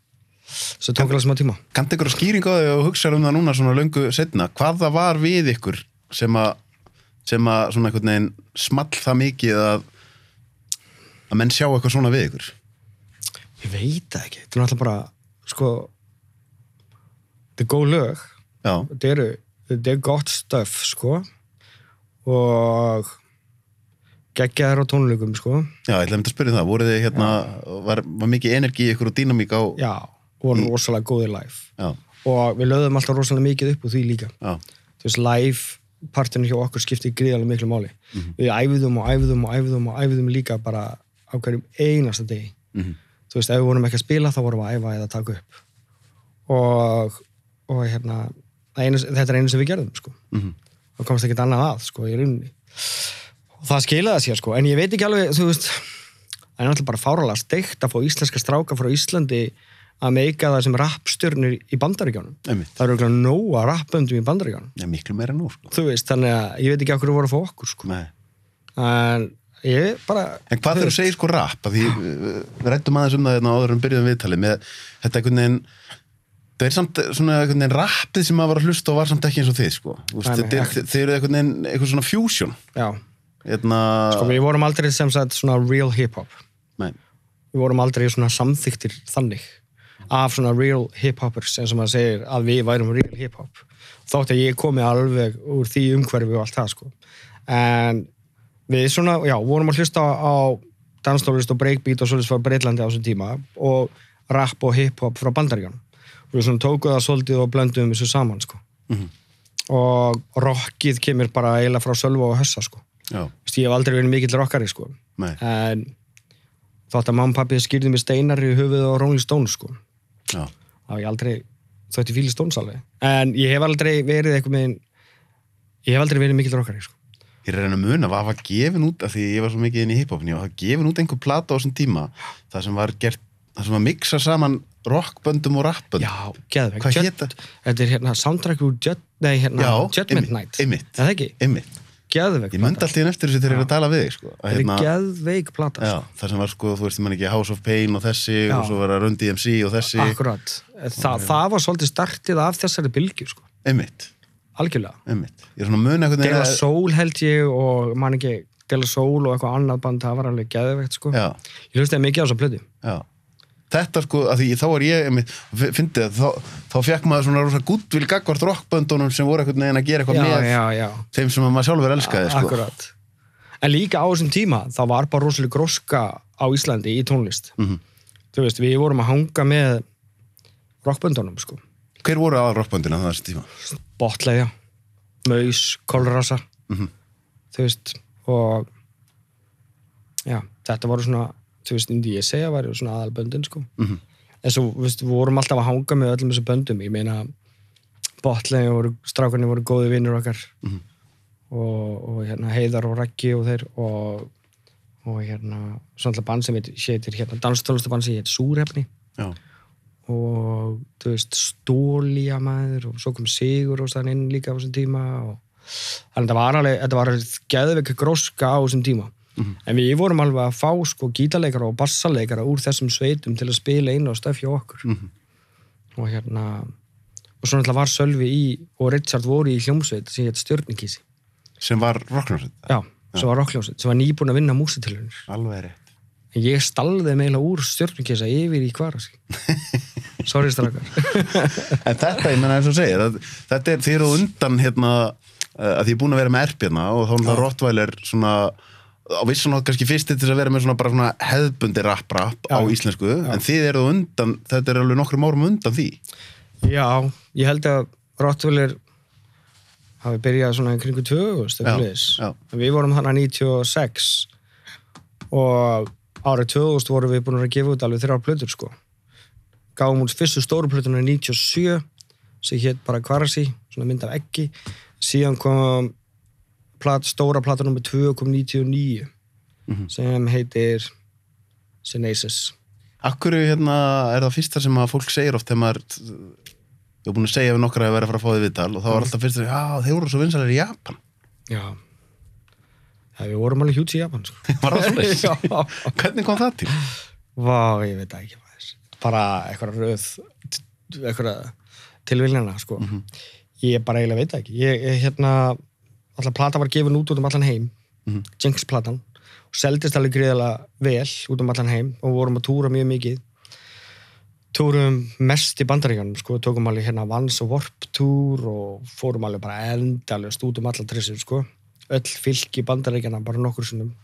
Svo tók alveg smá tíma. Kannt ykkur að skýringa á því og hugsa um það núna svona löngu setna, hvað það var við ykkur sem að sem að svona einhvern veginn small það mikið að að menn sjá eitthvað svona við ykkur? Ég veit ekki, þetta er náttúrulega bara sko þetta er góð lög. Þetta er gott stöf sko. Og geggjaðar á tónleikum sko. Já, ég ætlaði að spyrja um það. Voru þið hérna, var, var mikið energi ykkur og dýnamík á já, og voru rosalega góðir live. Já, og við lögðum alltaf rosalega mikið upp úr því líka. Já, þú veist live partinu hjá okkur skipti gríðarlega miklu máli. Mhm. við æfðum og æfðum og æfðum og æfðum líka bara á hverjum einasta degi. Mhm. þú veist, ef við vorum ekki að spila þá vorum við að æfa eða taka upp. Og, og hérna einu, þetta er einu sem við gerðum sko. Mhm. og komst ekkert annað að sko, í rauninni og það skilaði sér sko. en ég veit ekki alveg, þú veist það er náttúrulega bara fáralega steikt að fá íslenska stráka frá Íslandi að meika það sem rappstjörnur í bandaríkjónum það eru okkur nóga rappöndum í bandaríkjónum Já, miklu meira nú, sko. þú veist, þannig að ég veit ekki okkur voru að fá okkur sko. En ég bara En hvað þegar þú segir sko rap, að því við rættum aðeins um það hérna áður en byrjuðum viðtalið með þetta einhvern veginn það er samt svona einhvern veginn rappið sem maður var að hlusta og var samt ekki eins og þið sko er, ekki. þið, þið eru einhvern veginn eitthvað svona fusion já, hérna, sko, við vorum aldrei sem sagt svona real hip-hop. Nei, við vorum aldrei svona samþyktir þannig af svona real hip-hoppers eins og maður segir að við værum real hip-hop. Þótt að ég komi alveg úr því umhverfi og allt það sko. En við svona, já, vorum að hlusta á danstólist og breakbeat og svolítið frá Breitlandi á þessum tíma og rap og hip-hop frá bandaríkan við svona tókuð það svolítið og blöndum þessu saman sko. Mhm. og rockið kemur bara eiginlega frá Sölva og Hössa sko Vist, ég hef aldrei verið mikill rockari sko. En þótt að mamma og pappi skýrði mig steinar í höfuð og Rolling Stones sko. Þá hef ég aldrei þótt ég fíli Stones alveg. En ég hef aldrei verið eitthvað með ég hef aldrei verið mikill rockari sko. Ég reyna að muna hvað var gefin út af því ég var svo mikið inn í hiphopin ég var gefin út einhver plata á þessum tíma það sem var gert, það sem var mixa saman rockböndum og rappböndum? Já, það? þetta er hérna soundtrack úr hérna, Judgment Night. Er það ekki, einmitt, geðveg ég myndi alltaf inn eftir þessu þegar ég er að tala við þig sko. að, þetta er geðveik plata já, sko. það sem var sko, þú veist, mann ekki House of Pain og þessi Já. og svo var að Run DMC og þessi. Akkurat, Þa, það var svolítið startið af þessari bylgju sko, einmitt, algjörlega. Einmitt. Ég er svona að muna einhvern Dela veginn Soul held ég og man ekki Dela Soul og eitthvað annað band það var alveg geðveikt sko. Já, ég hlustaði mikið á þessa plötu. Já þetta sko, að því þá er ég einmitt, fyndið að þá, þá fekk maður svona rosa gúdvil gagvart rockböndunum sem voru einhvern veginn að gera eitthvað já, með já, já, þeim sem maður sjálfur elskaði sko. akkurat en líka á þessum tíma þá var bara rosalega gróska á Íslandi í tónlist Mhm. þú veist, við vorum að hanga með rockböndunum sko hver voru aðal rockböndina það þessi tíma? Botleðja, Maus, Kolrasa Mhm. þú veist og já, þetta voru svona þú veist, indi ég segja væri svona aðalböndin sko. Mhm. en svo, við vorum alltaf að hanga með öllum þessu böndum, ég meina voru, strákarnir voru góði vinnur okkar. Mhm. og, og hérna Heiðar og Raggi og þeir og, og hérna svona band sem heit- heitir hérna danstólustabann sem heitir Súrefni. Já, og þú veist stólja maður og svo kom Sigur og stann inn líka á þessum tíma og þannig að þetta var alveg, þetta var alveg geðveika gróska á þessum tíma Mhm. en við vorum alveg að fá sko gítarleikara og bassaleikara úr þessum sveitum til að spila einu og stöf hjá okkur. Mhm. og hérna og svo náttúrulega var Sölvi í og Richard voru í hljómsveit sem heit Stjörnikísi sem var rocknarsveit já, sem var rockljómsveit, sem var nýbúin að vinna músitilunir alveg rétt. En ég stalði meila úr Stjörnikísa yfir í kvarasi <laughs> sorry strakar <laughs> En þetta, ég menna eins og segir, að, þetta er þér og undan hérna, að því ég er búin að vera með erp hérna og þá er það Rottweiler svona, á vissan átt kannski fyrst til að vera með svona bara svona hefðbundi rap-rap á Já. íslensku, en þið eru undan, þetta er alveg nokkrum árum undan því. Já, ég held að Rottweiler hafi byrjað svona í kringu 2000 Já, eitthvað já. En við vorum þannig 96 og árið 2000 vorum við búin að gefa út alveg þrjár plötur sko gáum út fyrstu stóru plötuna 97 sem hétt bara Kvarasi svona mynd af ekki síðan kom plat, stóra plata nummer 2 kom 99 Mhm. sem heitir Synesis Akkur hérna, er það fyrsta sem að fólk segir oft þegar maður, ég er búin að segja við nokkra að vera að fara að fá því viðtal og þá var alltaf fyrst að, já, þeir voru svo vinsalir í Japan. Já Já, við vorum alveg hjúts í Japan sko. <laughs> <laughs> Hvernig kom það til? Vá, ég veit ekki maður. Bara eitthvað röð eitthvað tilviljana sko. Ég bara eiginlega veit ekki ég, ég hérna, alltaf plata var gefin út út um allan heim Mhm. Jinx platan og seldist alveg greiðalega vel út um allan heim og vorum að túra mjög mikið. Túrum mest í bandaríkjanum sko, tókum alveg hérna Vans og Warp túr og fórum alveg bara endalust út um allan trissum sko. Öll fylki bandaríkjana bara nokkur sinnum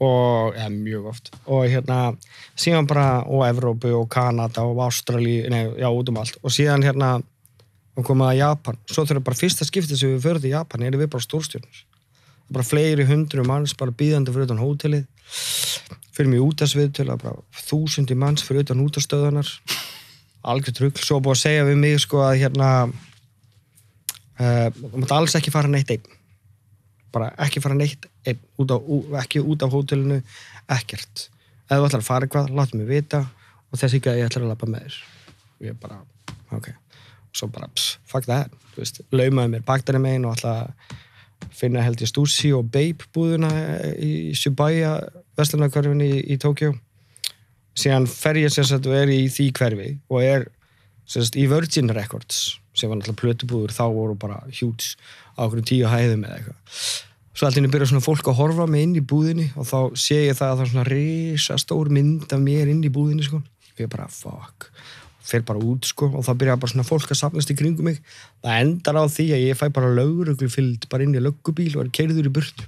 og, eða mjög oft. Og hérna, síðan bara og Evrópu og Kanada og Ástrali, nei, já, út um allt. Og síðan hérna og komum að Japan. Svo þegar bara fyrsta skiptið sem við förum til Japan erum við bara stórstjórnur bara fleiri hundru manns, bara býðandi fyrir utan hótelið. Fyrir mig útasvið til að bara þúsundi manns fyrir utan útastöðunar algjör trugg, svo búið að segja við mig sko að hérna uh, þú mátt alls ekki fara neitt einn. Bara ekki fara neitt einn. Út á, ekki út af hótelinu ekkert, ef þú ætlar að fara eitthvað láttu mig vita. Og þess ekki að ég ætlar að lappa með þér. Og ég bara, ok svo bara, pss, fuck that. Laumaði mér baktarinn megin og að finna held ég Stúsi og Babe búðuna í Shibaya vestlunarkvarfinni í, í Tókjó síðan fer ég sagt og er í því hverfi og er sagt í Virgin Records sem var náttúrulega plötubúður þá voru bara hjúts á okkur tíu hæðum eða eitthvað. Svo alltaf byrja svona fólk að horfa mig inn í búðinni og þá sé ég það að það er svona risa stór mynd af mér inn í búðinni sko. og ég bara fuck fer bara út sko og þá byrja bara svona fólk að safnast í kringum mig það endar á því að ég fæ bara löguröglufylld bara inn í löggubíl og er keirður í burtu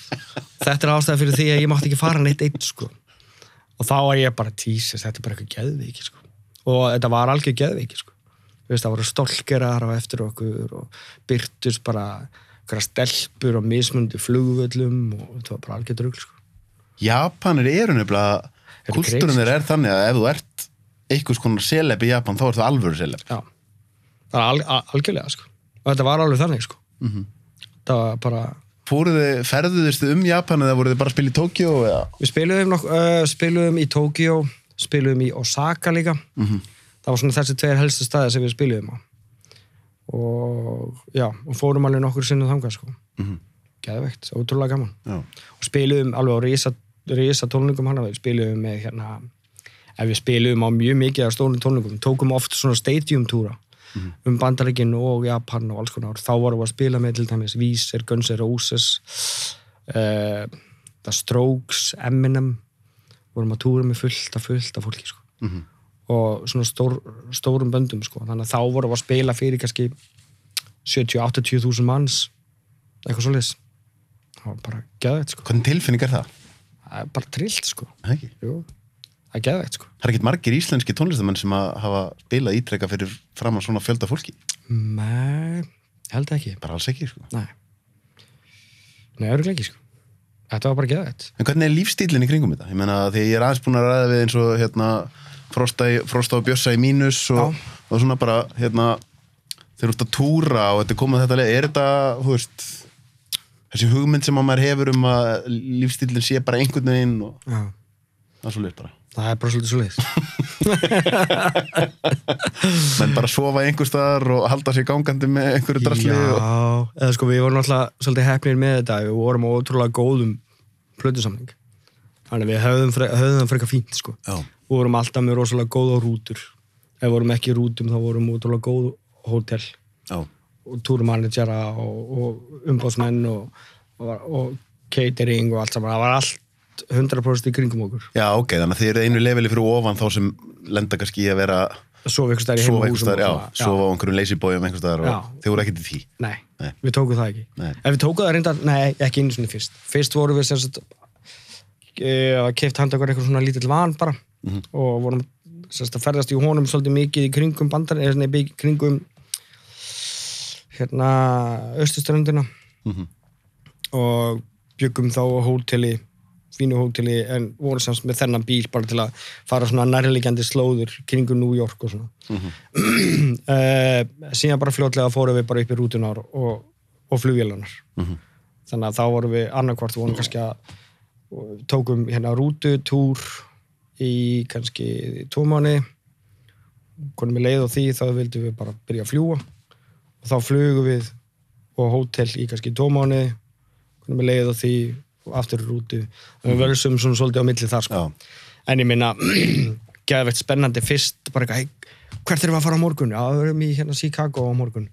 <laughs> þetta er ástæða fyrir því að ég mátti ekki fara neitt eitt sko og þá er ég bara tísist, þetta er bara eitthvað geðveiki sko. og þetta var algjör geðveiki sko. Veist, það voru stolkerar á eftir okkur og byrtus bara stelpur og mismundi flugvöllum og þetta var bara algjör drugl sko. Japanir eru nefnilega þeir er þannig að ef þú ert einhvers konar seleb í Japan þá ert það alvöru seleb Já, það var al al algjörlega sko. og þetta var alveg þannig sko. Mhm. það var bara Fóruð þið, ferðuðist þið um Japan eða voruð þið bara að spila í Tókjó eða? við spiluðum, nokk, uh, spiluðum í Tókjó spiluðum í Osaka líka Mhm. það var svona þessi tveir helstu staði sem við spiluðum á og já, og fórum alveg nokkur sinnum þangað sko Mhm. geðveikt, ótrúlega gaman Já. og spiluðum alveg á risa, risa tónlingum hann við spiluðum með hérna ef við spiluðum á mjög mikið af stórum tónlingum tókum oft svona stadium túra um Bandaríkin og Japan og alls konar þá vorum við að spila með til dæmis Vísir, Guns N' Roses uh, The Strokes Eminem vorum að túra með fullt af fullt af fólki sko. Mhm. og svona stór, stórum böndum sko. þannig að þá vorum við að spila fyrir kannski 70-80 þúsund manns eitthvað svo leis það var bara geðveitt sko. Hvernig tilfinning er það? það er bara trillt sko. Jú, það er geðveitt sko. Það er ekkert margir íslenski tónlistamenn sem að hafa spilað ítrekka fyrir fram að svona fjölda fólki. Nei, held ekki Bara alls ekki, sko. Nei, Nei örgulega ekki sko. Þetta var bara geðveitt En hvernig er lífstílinn í kringum þetta? Ég meina, því ég er aðeins búin að ræða við eins og hérna, Frosta, Frosta og Bjössa í mínus og, og svona bara, hérna, þeir eru út að túra og þetta komið þetta leið. Er þetta, þú veist, þessi hugmynd sem að maður hefur um að lífstílinn sé bara einhvern veginn og Já. Það er svo leið bara. Það er bara svolítið svo leis <laughs> menn bara sofa einhver staðar og halda sér gangandi með einhverju drasli og... Já, eða sko við vorum alltaf svolítið hefnir með þetta. Við vorum á ótrúlega góðum plötusamling þannig að við höfðum, höfðum það frekar fínt sko. Já. við vorum alltaf með rosalega góða rútur. Ef við vorum ekki í rútum þá vorum við ótrúlega góð hótel. Já. og túrumanagera og, og umbásmenn og, og, og catering og allt saman, það var allt 100% í kringum okkur Já, ok, þannig að þið eru einu leveli fyrir ofan þá sem lenda kannski í að vera sofa ykkur stær í sofa einhver heimahúsum staðar, já, sofa á einhverjum leysibójum einhver staðar Já. og þið voru ekkert í því Nei, Nei. við tókum það ekki Nei. En við tókum það reyndar, nei, ekki einu svona fyrst Fyrst vorum við sem sagt eh, að keift handa okkur eitthvað svona lítill van bara Mhm. og vorum sem sagt að ferðast í honum svolítið mikið í kringum bandar eða svona í kringum hérna austuströndina Mhm. og byggum þá á hóteli fínu hóteli en vorum sem sagt með þennan bíl bara til að fara svona nærlegjandi slóður kringum New York og svona. Mhm. uh, <clears throat> síðan bara fljótlega fórum við bara upp í rútunar og, og flugvélanar Mhm. þannig að þá vorum við annarkvart vorum kannski að og tókum hérna rútutúr í kannski mánu konum við leið á því þá vildum við bara byrja að fljúa og þá flugum við og hótel í kannski mánu konum við leið á því og aftur rútu. Og við verðum svona svolítið á milli þar sko. En ég minna <clears throat> geðveitt spennandi fyrst bara eitthvað, "Hey, hvert erum við að fara á morgun? Já, við erum í hérna Chicago á morgun.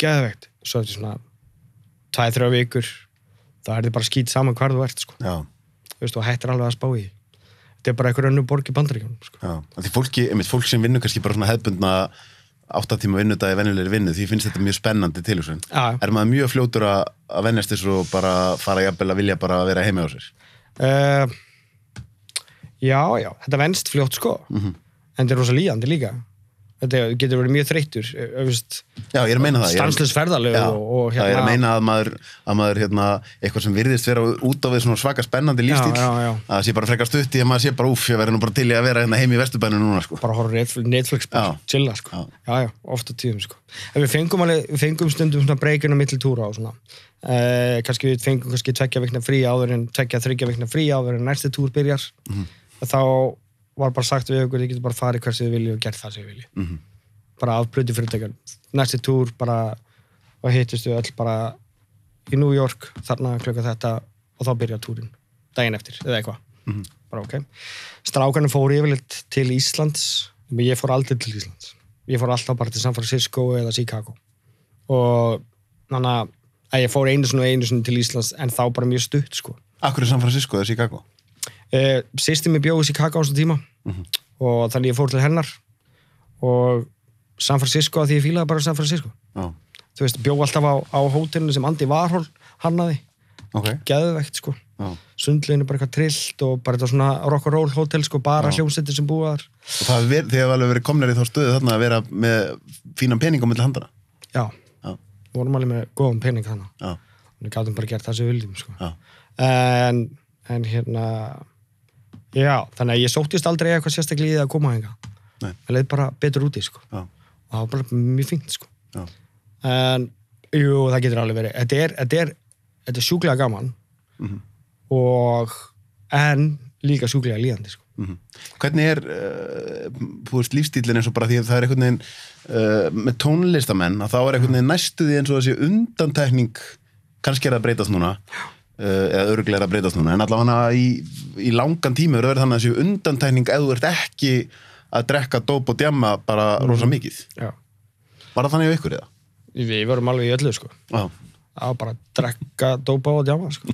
Geðveitt, svo þetta svona tvæð, þrjá vikur. Þá er þetta bara skýt saman hvar þú ert sko. Þú veist, og hættir alveg að spá í. Þetta er bara einhver önnu borg í bandaríkjum sko. Því fólki, einmitt, fólk sem vinnur kannski bara svona hefbundna áttatíma vinnudagi venjulegri vinnu því finnst þetta mjög spennandi tilhugsun Já. Er maður mjög fljótur að, að vennast þessu og bara fara jafnvel að vilja bara vera heima á sér uh, já, já, þetta venst fljótt sko Mhm. en þetta er rosa líðandi líka þetta getur verið mjög þreyttur Já, ég er að meina það. Ég er- stanslös ferðalög Já, og, og Já, ég er að meina að maður, að maður hérna, eitthvað sem virðist vera út á við svona svaka spennandi lífstíl Já, já, að sé bara frekar stutt í að maður sé bara úff, ég verði nú bara til í að vera hérna heim í vesturbænum núna sko. bara horfa Netflix, chilla sko. Ofta tíðum sko. við fengum, alveg, fengum stundum svona breykinu milli túra og svona eh, kannski við fengum kannski tvekja vikna frí áður en tvekja þryggja vikna frí áður en næsti túr byrjar Mhm. þá var bara sagt við okkur þið getur bara farið hvert sem þið vilji og gert það sem þið vilji Mhm. bara af blödu fyrirtækjan næsti túr bara og hittistu öll bara í New York þarna klukka þetta og þá byrjar túrin daginn eftir eða eitthvað. Mhm. bara ok. Strákarnir fóru yfirleitt til Íslands en ég fór aldrei til Íslands. Ég fór alltaf bara til San Francisco eða Chicago. Og þannig að ég fór einu sinni og einu sinni til Íslands en þá bara mjög stutt sko. Akkur er San Francisco eða Chicago? Uh, sýsti mér bjóði í Chicago á þessum tíma Mhm. og þannig ég fór til hennar og San Francisco að því ég fílaði bara San Francisco Já, þú veist, bjó alltaf á, á hótelinu sem Andy Warhol hannaði, ok. geðvegt sko Já. sundleginu bara eitthvað trillt og bara þetta svona rock'n'roll hótel sko, bara Já. hljómsættir sem búa þar Og það verið, þið hefur alveg verið komnir í þá stöðu þarna að vera með fínan pening á milli handana. já, Já, vorum alveg með góðum pening þannig við gátum bara gert það sem við viljum sko. en, en hérna já, þannig að ég sóttist aldrei eitthvað sérstaklega í það að koma henga Nei. það leið bara betur úti sko. já, og það var bara mjög fínt sko. já. en jú, það getur alveg verið þetta er, þetta er, þetta er sjúklega gaman Mhm. og en líka sjúklega líðandi sko. Mhm. Hvernig er uh, þú veist, lífstílinn eins og bara því að það er einhvern veginn uh, með tónlistamenn að þá er einhvern veginn næstuði eins og þessi undantekning kannski er það að breytast núna uh, eða örglega er að breytast núna en allavega í, í langan tíma er verið þannig að þessi undantekning ef þú ert ekki að drekka dóp og djamma bara rosa mikið já. var það þannig á ykkur eða? við vorum alveg í öllu sko. Já, var bara að drekka, dópa og djama sko.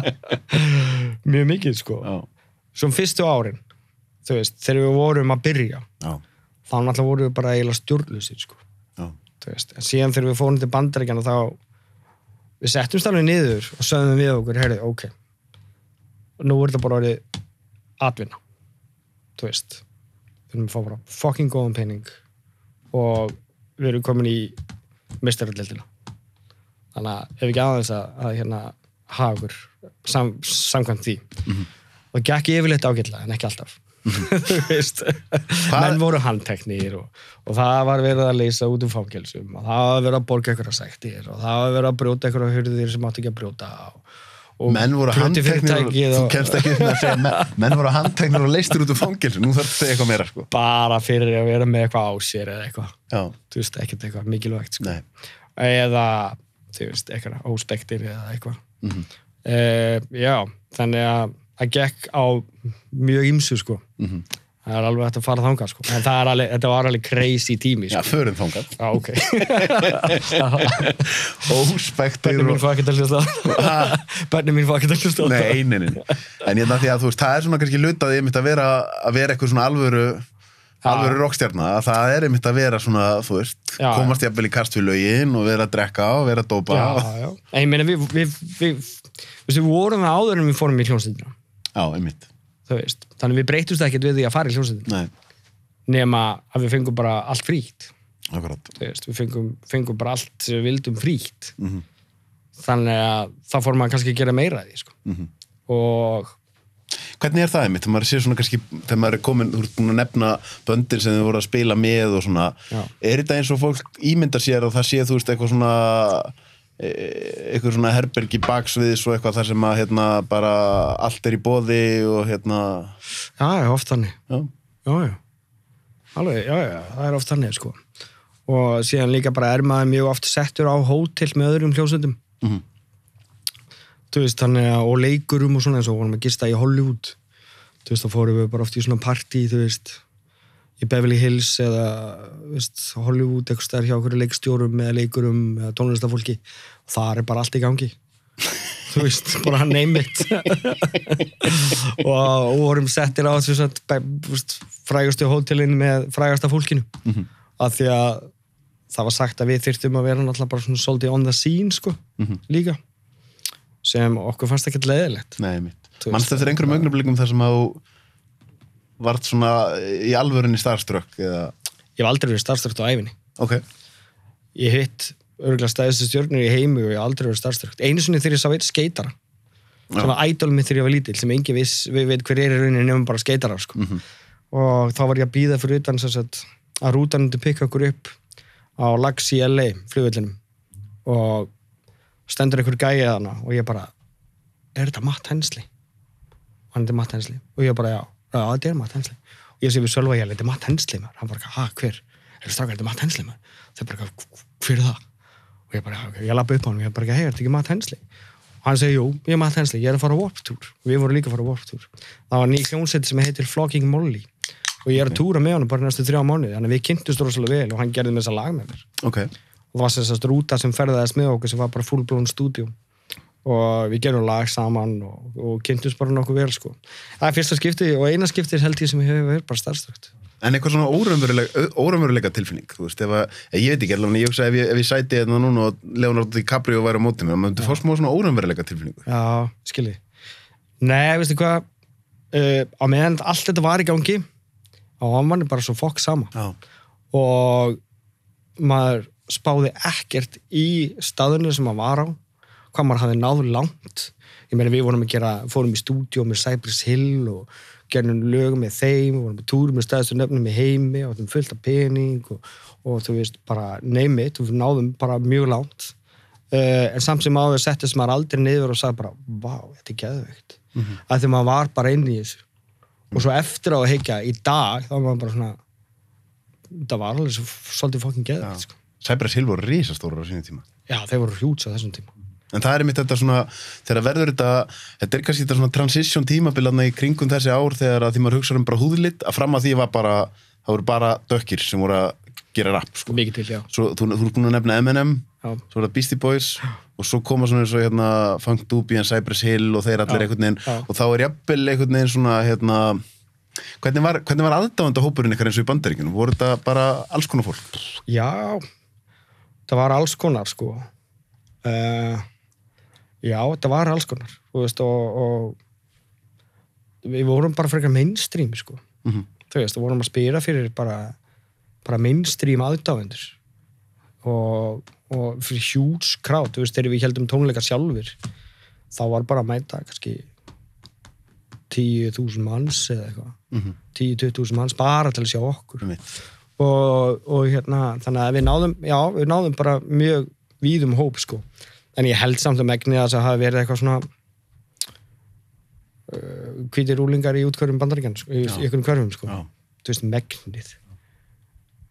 <laughs> mjög mikið sko. já, Svona fyrstu árin, veist, þegar við vorum að byrja, já, þá náttúrulega vorum við bara eiginlega stjórnlusir, sko. veist, en síðan þegar við fórum til bandaríkjana þá, við settumst alveg niður og sögðum við okkur, heyrðu, ok, nú er þetta bara orðið atvinna, þú veist, við erum að fá bara fucking góðan pening og við erum komin í mistaraldeldina. Þannig að ef ekki aðeins að, að hérna hafa okkur sam, samkvæmt því. Og gekk yfirleitt ágætlega en ekki alltaf <laughs> þú veist. Menn voru handteknir og, og það var verið að leysa út um fangelsum og það var verið að borga ykkur að sektir og það var verið að brjóta ykkur að hurðir sem átti ekki að brjóta og, og <laughs> menn voru handteknir og, um menn, menn voru handteknir og leistur út úr fangilsu nú þarf segja eitthvað meira sko. Bara fyrir að vera með eitthvað á sér eða eitthvað, þú veist, ekkert eitthvað mikilvægt sko. eða, þú veist, eitthvað óspektir eða eitthvað. Mhm. uh, já, þannig að það gekk á mjög ýmsu sko Mhm. það er alveg hægt að fara þangað sko en alveg, þetta var alveg crazy tími já, sko. förum þangað Já, ok. <laughs> óspektir Bönni mín fá ekki að hlusta. Bönni mín fá ekki að hlusta. Nei, nei, nei. En ég því að þú veist, það er svona kannski lutað einmitt að vera, að vera eitthvað svona alvöru alvöru rockstjarna, að það er einmitt að vera svona, þú veist, Já. komast jafnvel í kast við lögin og vera að drekka og vera að dópa Já, já. En ég meina, við, við, við, við, við vorum það áður en við fórum í hljómsveitina. Já, einmitt. Þú veist. Þannig við breytumst ekkert við því að fara í hljómsveitina. Nei, Nema að við fengum bara allt frítt. akkurat. Þú veist, við fengum, fengum bara allt sem við vildum frítt. Mhm. Þannig að það fór maður kannski að gera meira því, sko. Mhm. Og Hvernig er það einmitt? Þegar maður sé svona kannski, þegar maður er komin, þú ert búin að nefna böndir sem þið voru að spila með og svona, Já. er þetta eins og fólk ímyndar sér og það sé, þú veist, eitthvað svona eitthvað svona herbergi baksviðs og eitthvað þar sem að hérna bara allt er í boði og hérna já, já, oft þannig. já, Já. Alveg, já, já, það er oft þannig, sko. Og síðan líka bara er maður mjög oft settur á hótel með öðrum hljómsveitum. Mhm. Þú veist, þannig að, og leikurum og svona eins og vorum að gista í Hollywood. Þú veist, þá fórum við bara oft í svona partí, þú veist, í Beverly Hills eða, veist, Hollywood, eitthvað stær hjá okkur leikstjórum eða leikurum eða tónlistafólki. Og það er bara allt í gangi. þú veist, <laughs> bara hann neymit. <laughs> og, vorum settir á frægustu hótelin með frægasta fólkinu. Mhm. Af því að það var sagt að við þyrftum að vera náttúrulega bara svona svolítið on the scene, sko, Mhm. líka. Sem okkur fannst ekkert leiðilegt. nei, mitt Þú veist, mannst eftir einhverjum augnablikum þar sem að vart svona í alvörunni starströkk eða, ég hef aldrei verið starfstökt á æfinni ok, ég hitt örgulega stæðistu stjórnir í heimi og ég hef aldrei verið starfstökt einu sinni þegar ég sá eitt skeitara sem var idol mitt þegar ég var lítill sem engin viss, við veit hver er í rauninni nefnum bara skeitarar sko. Mhm. og þá var ég að býða fyrir utan sem sagt, að rútan myndi pikka okkur upp á lags í LA flugvellinum. Og stendur einhver gæi að hana og ég bara er þetta Matt Hensley? og hann er Matt Hensley. Og ég bara já, já þetta er Matt Hensley. Og ég sé við Sölva ég þetta er Matt Hensley maður. Hann bara, ha, hver? er það þetta er Matt Hensley maður? Þau bara, hver er það? og ég bara, ég lappa upp á hann og ég bara, hei, er þetta ekki Matt Hensley? og hann segi, jú, ég er Matt Hensley, ég er að fara á Warp Tour. Og við vorum líka að fara á Warp Tour. Það var ný hljónsett sem heitir Flogging Molly. Og ég er að túra með hann bara næstu þrjá mánuði þannig að við kynntumst rosalega vel og hann gerði með þessa lag með mér. Ok. Og það var sem sagt rúta sem ferðaðist með okkur sem var bara full blown studio og við gerum lag saman og, og kynntumst bara nokkuð vel sko. það er fyrsta skipti og eina skipti held ég sem ég hefur verið bara starfstökt En eitthvað svona óraunverulega tilfinning, þú veist, ef að, ég veit ekki, allavega, ég hugsa ef ég, ef ég sæti hérna núna og Leonardo DiCaprio væri á móti mér, maður fá smá svona óraunverulega tilfinningu. Já, skilji. Nei, veistu hvað, uh, á meðan allt þetta var í gangi, á var bara svo fokk sama Já. og maður spáði ekkert í staðunni sem maður var á, hvað maður hafði náðu langt. Ég meina við vorum að gera, fórum í stúdíó með Cypress Hill og gerum lög með þeim, vorum að túrum með stæðstu nöfnum í heimi og þeim fullt af pening og, og þú veist, bara name it, og við náðum bara mjög langt. Uh, en samt sem áður settist maður aldrei niður og sagði bara, vá, þetta er geðveikt mm -hmm. að því maður var bara inn í þessu og svo eftir á að heikja í dag þá var maður bara svona það var alveg svo svolítið fokkin geðveikt sko. Cypress Hill voru risastóra á sínu tíma. já, þeir voru hjúts á þessum tíma En það er mitt þetta svona, þegar verður þetta, þetta er kannski þetta svona transition tímabilaðna í kringum þessi ár þegar að því maður hugsa um bara húðlitt, að fram að því var bara, það voru bara dökkir sem voru að gera rap, sko. mikið til, já, Svo þú, þú er búin að nefna Eminem, já. svo er það Beastie Boys og svo koma svona eins og hérna Funk Dubian, Cypress Hill og þeir allir einhvern veginn og þá er jafnvel einhvern veginn svona hérna hvernig var, hvernig var aðdáðanda hópurinn ykkar eins og í bandaríkjunum? Voru þetta bara alls konar fólk? Já, það var alls konar sko uh, Já, það var alls konar veist og, og við vorum bara frekar mainstream sko. Mm þú veist, við vorum að spýra fyrir bara, bara mainstream aðdáðendur og, og fyrir hjúts krát, þú veist, þegar við heldum tónleika sjálfur þá var bara að mæta kannski 10.000 manns eða eitthvað. -hmm. 10-20.000 manns bara til að sjá okkur. Mm og, og hérna þannig að við náðum, já, við náðum bara mjög víðum hóp sko en ég held samt að megni að það hafi verið eitthvað svona uh, hvítir rúlingar í útkörfum bandaríkjan sko, í, einhverjum körfum sko. Þú veist, megnið.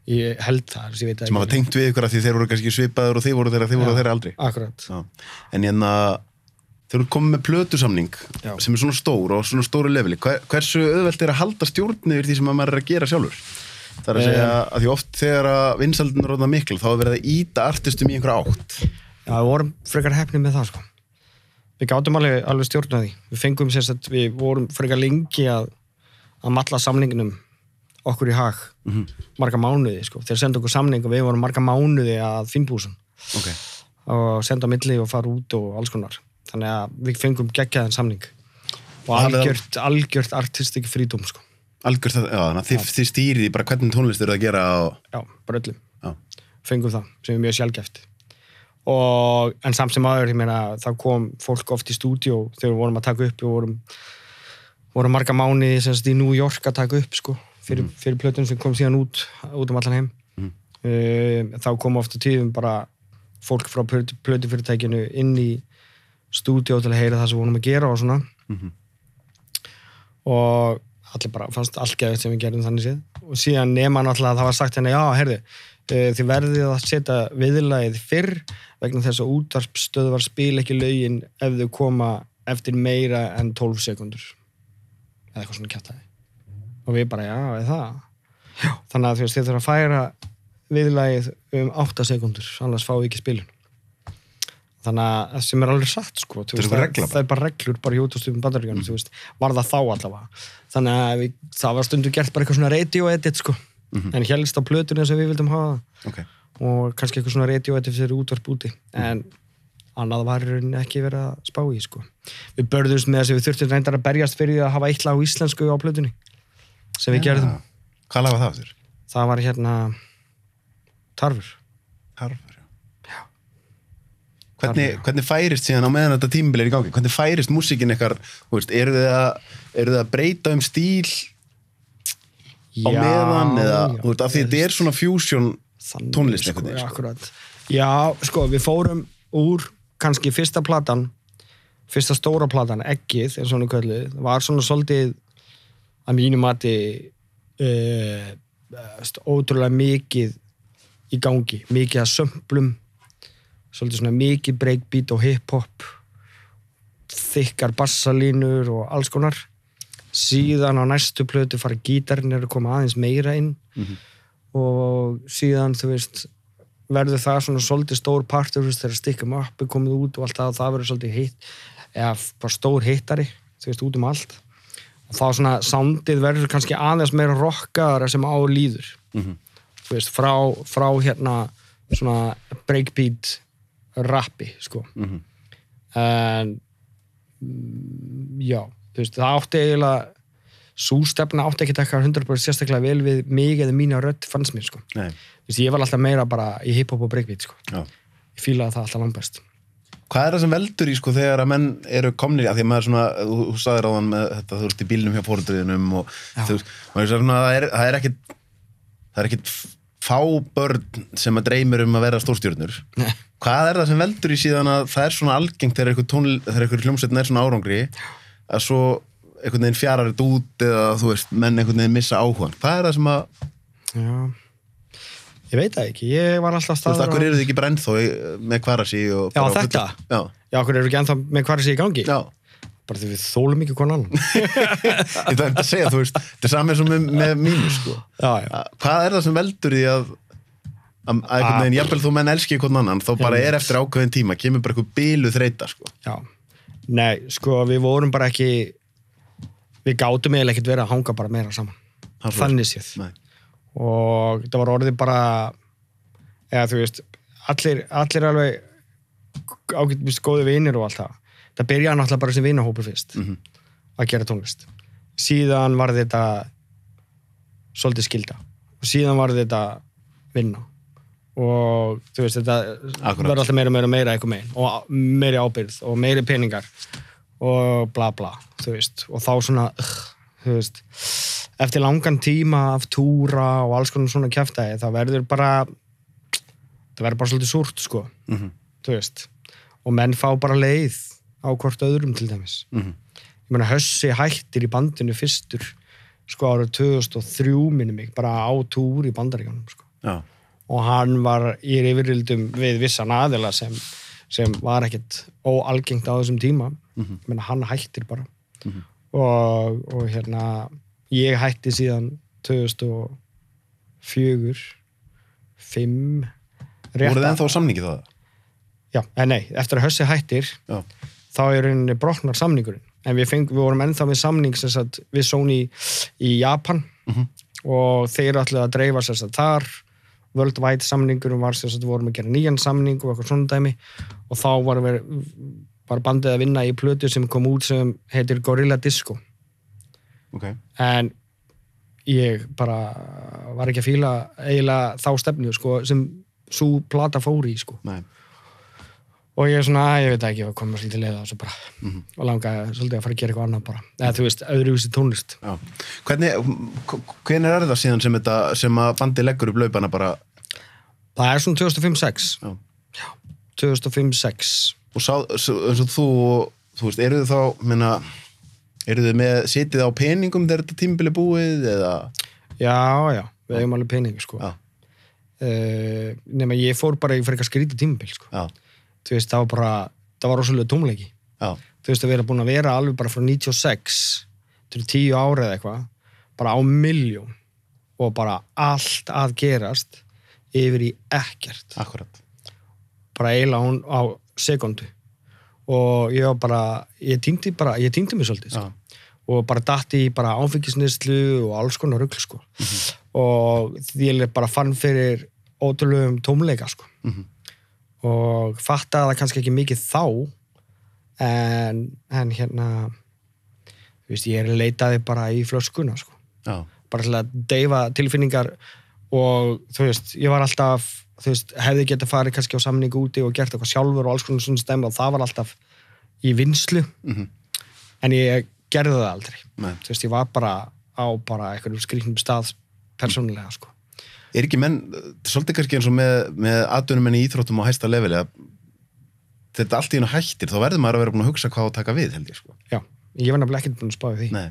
Ég held það, að sem hafa tengt við ykkur að því þeir voru kannski svipaður og þið voru þeirra, þið voru þeirra aldrei akkurat, Já. en hérna þeir eru komið með plötusamning Já. sem er svona stór og svona stóru leveli Hver, hversu auðvelt er að halda stjórn yfir því sem að maður er að gera sjálfur? Það er að Eh. segja að því oft þegar að vinsaldin er rótna mikil þá er verið að íta artistum í einhverja átt já, við vorum frekar hefnið með það sko. Við gátum alveg, alveg stjórna því. Við fengum sérst að við vorum frekar lengi að, að matla samningnum okkur í hag Mhm. marga mánuði sko, þeir senda okkur samning og við vorum marga mánuði að finnbúsum ok, og senda á milli og fara út og alls konar. Þannig að við fengum geggjaðan samning. Og algjört, algjört artistik frídóm sko. algjör það, já, þannig að þið, þið stýrið í bara hvernig tónlist eru að gera og, já, bara öllum já, fengum það, sem er mjög sjálfgeft og en samt sem aður ég meina, þá kom fólk oft í stúdíó þegar við vorum að taka upp við vorum, vorum marga sagt í New York að taka upp sko, fyrir, fyrir plötun sem kom síðan út út um allan heim Mhm. uh, þá kom ofta tíðum bara fólk frá plötu, plötufyrirtækinu inn í stúdíó til að heyra það sem við vorum að gera og svona Mhm. og allir bara fannst allt geðið sem við gerum þannig séð og síðan nema náttúrulega að það var sagt henni já, heyrðu, þið verðið að setja viðlagið fyrr vegna þess að útvarpstöðvar spil ekki lögin ef þau koma eftir meira en 12 sekundur eða eitthvað svona kjátaði og við bara, já, eða það? Já. þannig að þið þurfa að færa viðlagið um 8 sekundur annars fáið ekki spilun þannig að það sem er alveg satt sko, veist, það, það er bara reglur bara í útastupum bandaríkjörnum, þú veist, var það þá allavega. Þannig að við, það var stundu gert bara eitthvað svona radio edit sko Mhm. en helst á plötunni sem við vildum hafa ok og kannski eitthvað svona radio edit fyrir útvarp úti en annað var rauninni ekki verið að spá í sko við börðumst með þess að við þurftum reyndar að berjast fyrir að hafa eitt lag á íslensku á plötunni sem við gerðum Já. hvað laga það þér? það var hérna tarfur Harfur, já. Hvernig, hvernig færist síðan á meðan þetta tímabil er í gangi? Hvernig færist? Þú Veist, eru, þið að, að breyta um stíl á meðan? Eða, þú veist, af því þetta er svona fusion tónlist sko, já, sko. akkurat. já, sko, við fórum úr kannski fyrsta platan fyrsta stóra platan, Eggið er svona kölluð, var svona svolítið að mínu mati uh, ótrúlega mikið í gangi, mikið að sömplum svolítið svona mikið breakbeat og hip-hop þykkar bassalínur og alls konar síðan á næstu plötu fara gítarinn er að koma aðeins meira inn. Og síðan þú veist verður það svona svolítið stór partur þegar stikkum er komið út og allt það og það verður svolítið hitt eða bara stór hittari þú veist, út um allt. Og þá svona soundið verður kannski aðeins meira rockaðara sem á líður. Mhm. þú veist, frá, frá hérna svona breakbeat rappi, sko. Mhm. en mm, já, þú veist, það átti eiginlega sústefna átti ekki eitthvað 100% sérstaklega vel við mig eða mína rödd fannst mér, sko Nei, Þú veist, ég var alltaf meira bara í hip-hop og breakbeat, sko já. ég fílaði það alltaf langt best Hvað er það sem veldur í sko þegar að menn eru komnir að því að maður svona, þú, sagðir á þann með þetta, þú veist, í bílnum hjá fóruðriðinum og Já. þú veist, maður er svona, það er, það er ekkit það er ekkit fá börn sem að dreymir um að vera stórstjörnur Nei. Hvað er það sem veldur í síðan að það er svona algengt þegar eitthvað tónl, þegar eitthvað hljómsveitin er svona árangri að svo einhvern veginn fjarar þetta út eða þú veist, menn einhvern veginn missa áhugan Hvað er það sem að, já. Ég veit það ekki, ég var alltaf þú veist, akkur eru þið ekki brend þó með kvarasi og Já, þetta? Já, já, okkur eru ekki ennþá með er sér í gangi? Já. Bara því við þólum ekki konan <laughs> Ég ætla að segja, þú veist, þetta er eins og með, með mínu, sko. já, já, Að- Hvað er það sem veldur því að að að einhvern veginn, jafnvel þú menn elski hvern annan, þá bara er eftir ákveðin tíma, kemur bara eitthvað bílu þreita, sko. já nei, sko, við vorum bara ekki við gátum eiginlega ekkert verið að hanga bara meira saman. Svo- þannig séð. Nei. og það var orðið bara eða þú veist allir, allir alveg ágætt góði vinir og allt það. Það byrjaði náttúrulega bara sem vinahópur fyrst Mhm. að gera tónlist. Síðan var þetta svolítið skilda og síðan var þetta vinna og þú veist þetta verður alltaf meira og meira, og meira eitthvað megin og meiri ábyrgð og meiri peningar og bla bla þú veist og þá svona uh, þú veist eftir langan tíma af túra og alls konar svona kjæftæði þá verður bara það verður bara svolítið súrt sko Mhm. þú veist og menn fá bara leið á hvort öðrum til dæmis Mhm. ég meina Hössi hættir í bandinu fyrstur sko árið 2003 minni mig, bara á túr í bandaríkanum sko. Já, og hann var í yfirildum við vissan aðila sem, sem var ekkert óalgengt á þessum tíma Mhm. ég meina hann hættir bara Mhm. og, og hérna ég hætti síðan 2004 5 voruð þið ennþá á samningi þá? Já, en nei, eftir að Hössi hættir Já, þá er rauninni brotnar samningurinn en við, feng, við vorum ennþá með samning við Sony í Japan Mhm. og þeir ætlaði að dreifa sér sagt, þar Worldwide samningurum var sem sagt, vorum að gera nýjan samning og eitthvað svona dæmi og þá var, við, var bandið að vinna í plötu sem kom út sem heitir Gorilla Disco ok. en ég bara var ekki að fíla eiginlega þá stefnu sko, sem svo plata fór í sko. Nei. Og ég er svona, "Æ, ég veit ekki, ég var komin svolítið leið á þessu bara. Mhm. og langaði svolítið að fara að gera eitthvað annað bara. Eða þú veist, öðruvísi tónlist. Já. Hvernig, hvernig er það síðan sem, þetta, sem að bandi leggur upp laupana bara? Það er svona 2005-06 Já. 2005-06 og sá, eins og þú þú veist, eru þið þá minna, eru þið með, sitið á peningum þegar þetta tímabili búið eða? Já, já, við hefum alveg peningi sko. Já, uh, nema ég fór bara í fyrir eitthvað skrítið tímabil sko. Veist, það var bara það var rosalega tómleiki já, þú veist að vera búin að vera alveg bara frá 96 til 10 ára eða eitthvað bara á miljón og bara allt að gerast yfir í ekkert akkurat bara eiginlega hún á sekundu og ég var bara ég týndi bara, ég týndi mig svolítið sko. og bara datti í bara áfengisnislu og alls konar rugl sko. og því ég bara fann fyrir ótrúlegum tómleika sko. Mhm. Og fattaði það kannski ekki mikið þá en, en hérna veist, ég er leitaði bara í flöskuna sko. bara til að deyfa tilfinningar og þú veist, ég var alltaf þú veist, hefði getað farið kannski á samningu úti og gert eitthvað sjálfur og alls konar svona stemmi og það var alltaf í vinslu Mhm. en ég gerði það aldrei Nei. þú veist, ég var bara á bara einhverjum skrýnum stað persónulega, sko Er ekki menn, svolítið kannski eins og með, með atvinnumenn í íþróttum á hæsta leveli að þetta allt í hennu hættir, þá verður maður að vera búin að hugsa hvað að taka við, held ég, sko. já, ég var nefnilega ekkert búin að spáði því Nei.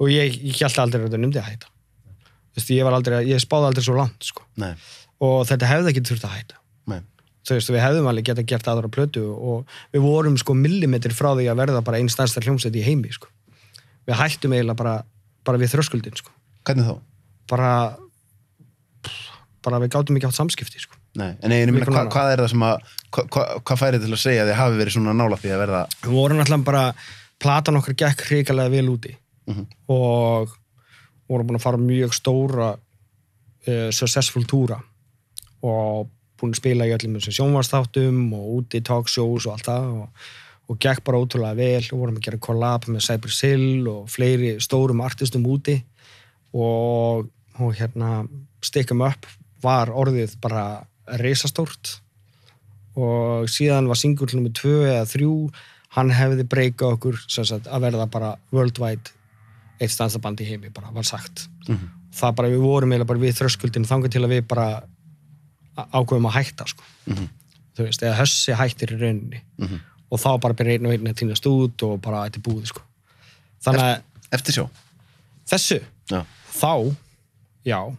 og ég, ég held aldrei að þetta nefndi að hætta þú veist, ég var aldrei, ég spáði aldrei svo langt, sko Nei, og þetta hefði ekki þurft að hætta nei, þú veist, við hefðum alveg geta gert aðra plötu og við vorum sko millimetri frá því að verða bara einn stærsta hljómsveit í heimi sko. við hættum eiginlega bara, bara við þröskuldin sko. Bara við gátum ekki átt samskipti sko. Nei, en ég meina, hva, hvað er það sem að, hva, hva, hvað færið til að segja að þið hafi verið svona nála því að verða, við vorum alltaf bara platan okkar gekk hrikalega vel úti Mhm. og vorum búin að fara mjög stóra uh, successful túra og búin að spila í öllum þessum sjónvarsþáttum og úti talkshows og allt það og, og gekk bara ótrúlega vel og vorum að gera collab með Cypress Hill og fleiri stórum artistum úti og, og hérna Stick 'em Up var orðið bara reisastórt og síðan var singull nummer 2 eða 3 hann hefði breykað okkur sagt, að verða bara worldwide eitt stansaband í heimi bara var sagt Mhm. það bara við vorum eiginlega bara við þröskuldin þangað til að við bara ákveðum að hætta sko. Mhm. þú veist, eða hössi hættir í rauninni Mhm. og þá bara byrja einn og einn að týnast út og bara þetta er búið sko. þannig að eftir sjá? þessu Já. þá, já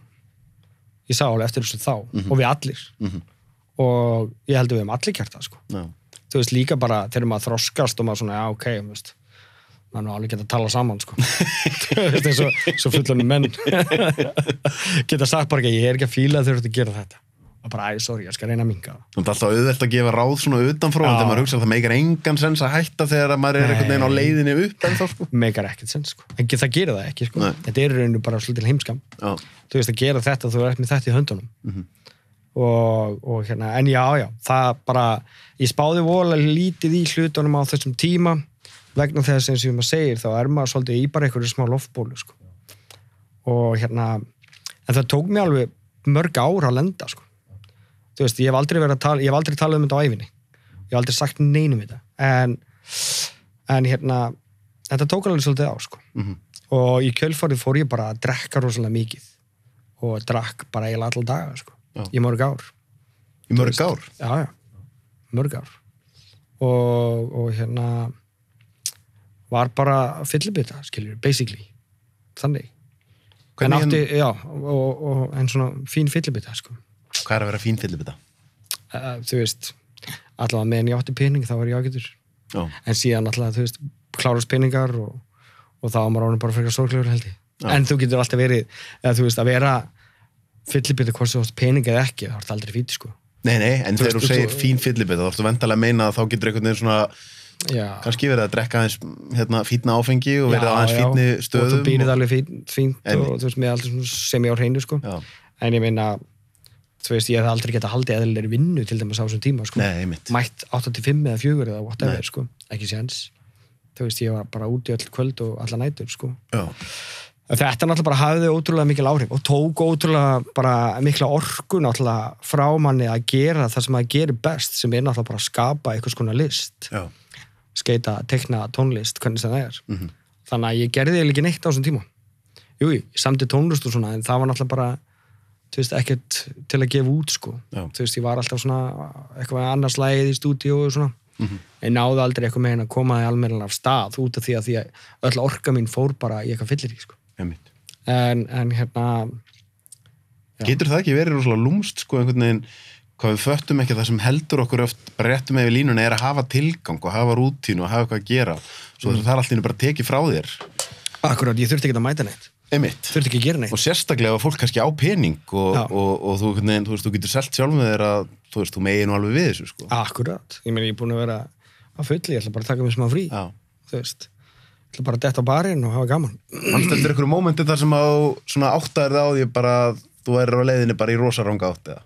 ég sá alveg eftir þessu þá Mhm. og við allir Mhm. og ég held að við hefum allir gert það sko. Þú veist líka bara þegar maður þroskast og maður svona, já ok maður er nú alveg geta að tala saman sko. <laughs> þú veist, eins og fullunum menn <laughs> geta sagt bara ekki, ég er ekki að fíla þegar þú ert að gera þetta og bara, æ, sorry, ég skal reyna að minga það er alltaf auðvelt að gefa ráð svona utanfrá en maður hugsa að það meikar engan sens að hætta þegar að maður er einhvern veginn á leiðinni upp en þá sko. meikar ekkert sens, sko. en það gerir það ekki sko. Nei. þetta er í rauninu bara svolítil heimskam Já. þú veist að gera þetta, þú ert með þetta í höndunum Mhm. og, og hérna, en já, já það bara, ég spáði vola lítið í hlutunum á þessum tíma vegna þess eins og maður segir þá er maður svolítið í bara einhverju smá loftbólu sko. og hérna en það tók mér alveg mörg ár að lenda sko. Þú veist, ég hef aldrei verið að tala ég hef aldrei talað um þetta á æfinni ég hef aldrei sagt neinum þetta. En, en hérna þetta tók alveg svolítið á sko. Mhm. og í kjölfarið fór ég bara að drekka rosalega mikið. Og drakk bara eiginlega allan daga sko. Í mörg ár. Í mörg ár. já, já, mörg ár. Og, og hérna var bara fyllibita, skiljur, basically. Þannig. En Hvernig átti, já, og, og en svona fín fyllibita, sko Hvað er að vera fín fyllibita? uh, þú veist, allavega meðan ég átti pening þá var ég ágætur, Já. en síðan allavega, þú veist, klárast peningar og, og þá var maður ánum bara frekar sorglegur held ég, en þú getur alltaf verið eða þú veist, að vera fyllibita hvort þú átt pening eða ekki, það er alltaf aldrei fíti, sko Nei, nei, en Þú þegar þú segir þú- fín fyllibita þá ertu vendalega að meina að þá getur einhvern veginn svona já, kannski verið að drekka aðeins hérna, fítna áfengi og verið aðeins fítni og stöðum þú býrið og- alveg fínt, fínt Einmitt. og þú veist, með allt sem ég á hreinu sko. Já, en ég meina þú veist, ég hef aldrei getað haldið eðlilegri vinnu til dæmis á þessum tíma sko. nei, mætt 85 eða 4 eða whatever Nei. sko. ekki séns þú veist, ég var bara úti öll kvöld og alla nætur sko. Já, þetta náttúrulega bara hafði ótrúlega mikil áhrif og tók ótrúlega bara mikla orku náttúrulega frá manni að gera það sem maður gerir best sem er náttúrulega bara að skapa einhvers konar list já, skeita, tekna, tónlist, hvernig það er Mhm. þannig að ég gerði ekki neitt á þessum tíma jú, jú, ég samti tónlist og svona en það var náttúrulega bara þú veist, ekkert til að gefa út sko Já. þú veist, ég var alltaf svona eitthvað annars lægið í stúdíu og svona Mhm. en náði aldrei eitthvað með henn að koma því almennilega af stað út af því að því að öll orka mín fór bara í eitthvað fyllir í sko en, en hérna Já. Getur það ekki verið rosalega lúmst sko einhvern veginn hvað við föttum ekki að það sem heldur okkur oft með við línuna er að hafa tilgang og hafa rútínu og hafa eitthvað að gera svo mm. það er allir bara tekið frá þér akkurát, ég þurfti ekki að mæta neitt þurfti ekki að gera neitt. Og sérstaklega ef fólk kannski á pening og, og, og, þú, veginn, þú, veist, þú getur selt sjálf með þér að þú, þú megin nú alveg við þessu sko. akkurát, ég meina ég er búin að vera að fulli, ég ætla bara að taka mig smá frí Já. þú veist, ég ætla bara að detta á barinn og hafa gaman. Fannst eftir einhverju mómenti þar sem á svona áttaðir það á því bara að þú er á leiðinni bara í rosaranga átt eða?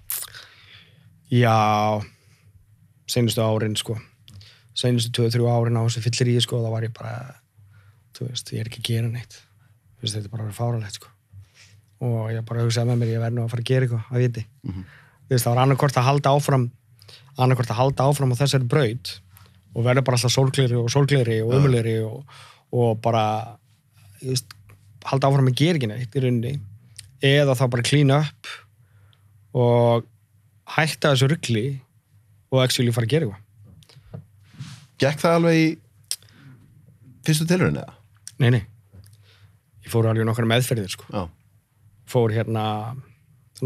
Já, seinustu árin sko. Seinustu 2-3 árin á þessu fyllir í sko, þá var ég bara þú veist, ég er ekki að gera neitt veist, þetta er bara að vera fáralegt sko og ég bara hugsaði með mér ég verði nú að fara að gera eitthvað að viti Mhm. þú veist, það var annarkvort að halda áfram annarkvort að halda áfram á þessari braut og verði bara alltaf sólgleri og sólgleri og Já. umulegri og, og bara veist, halda áfram að gera ekki neitt í rauninni eða þá bara klína upp og hætta þessu ruggli og actually fara að gera eitthvað Gekk það alveg í fyrstu tilurinn eða? Nei, nei. Ég fór alveg nokkra meðferðir, sko. Já. Fór hérna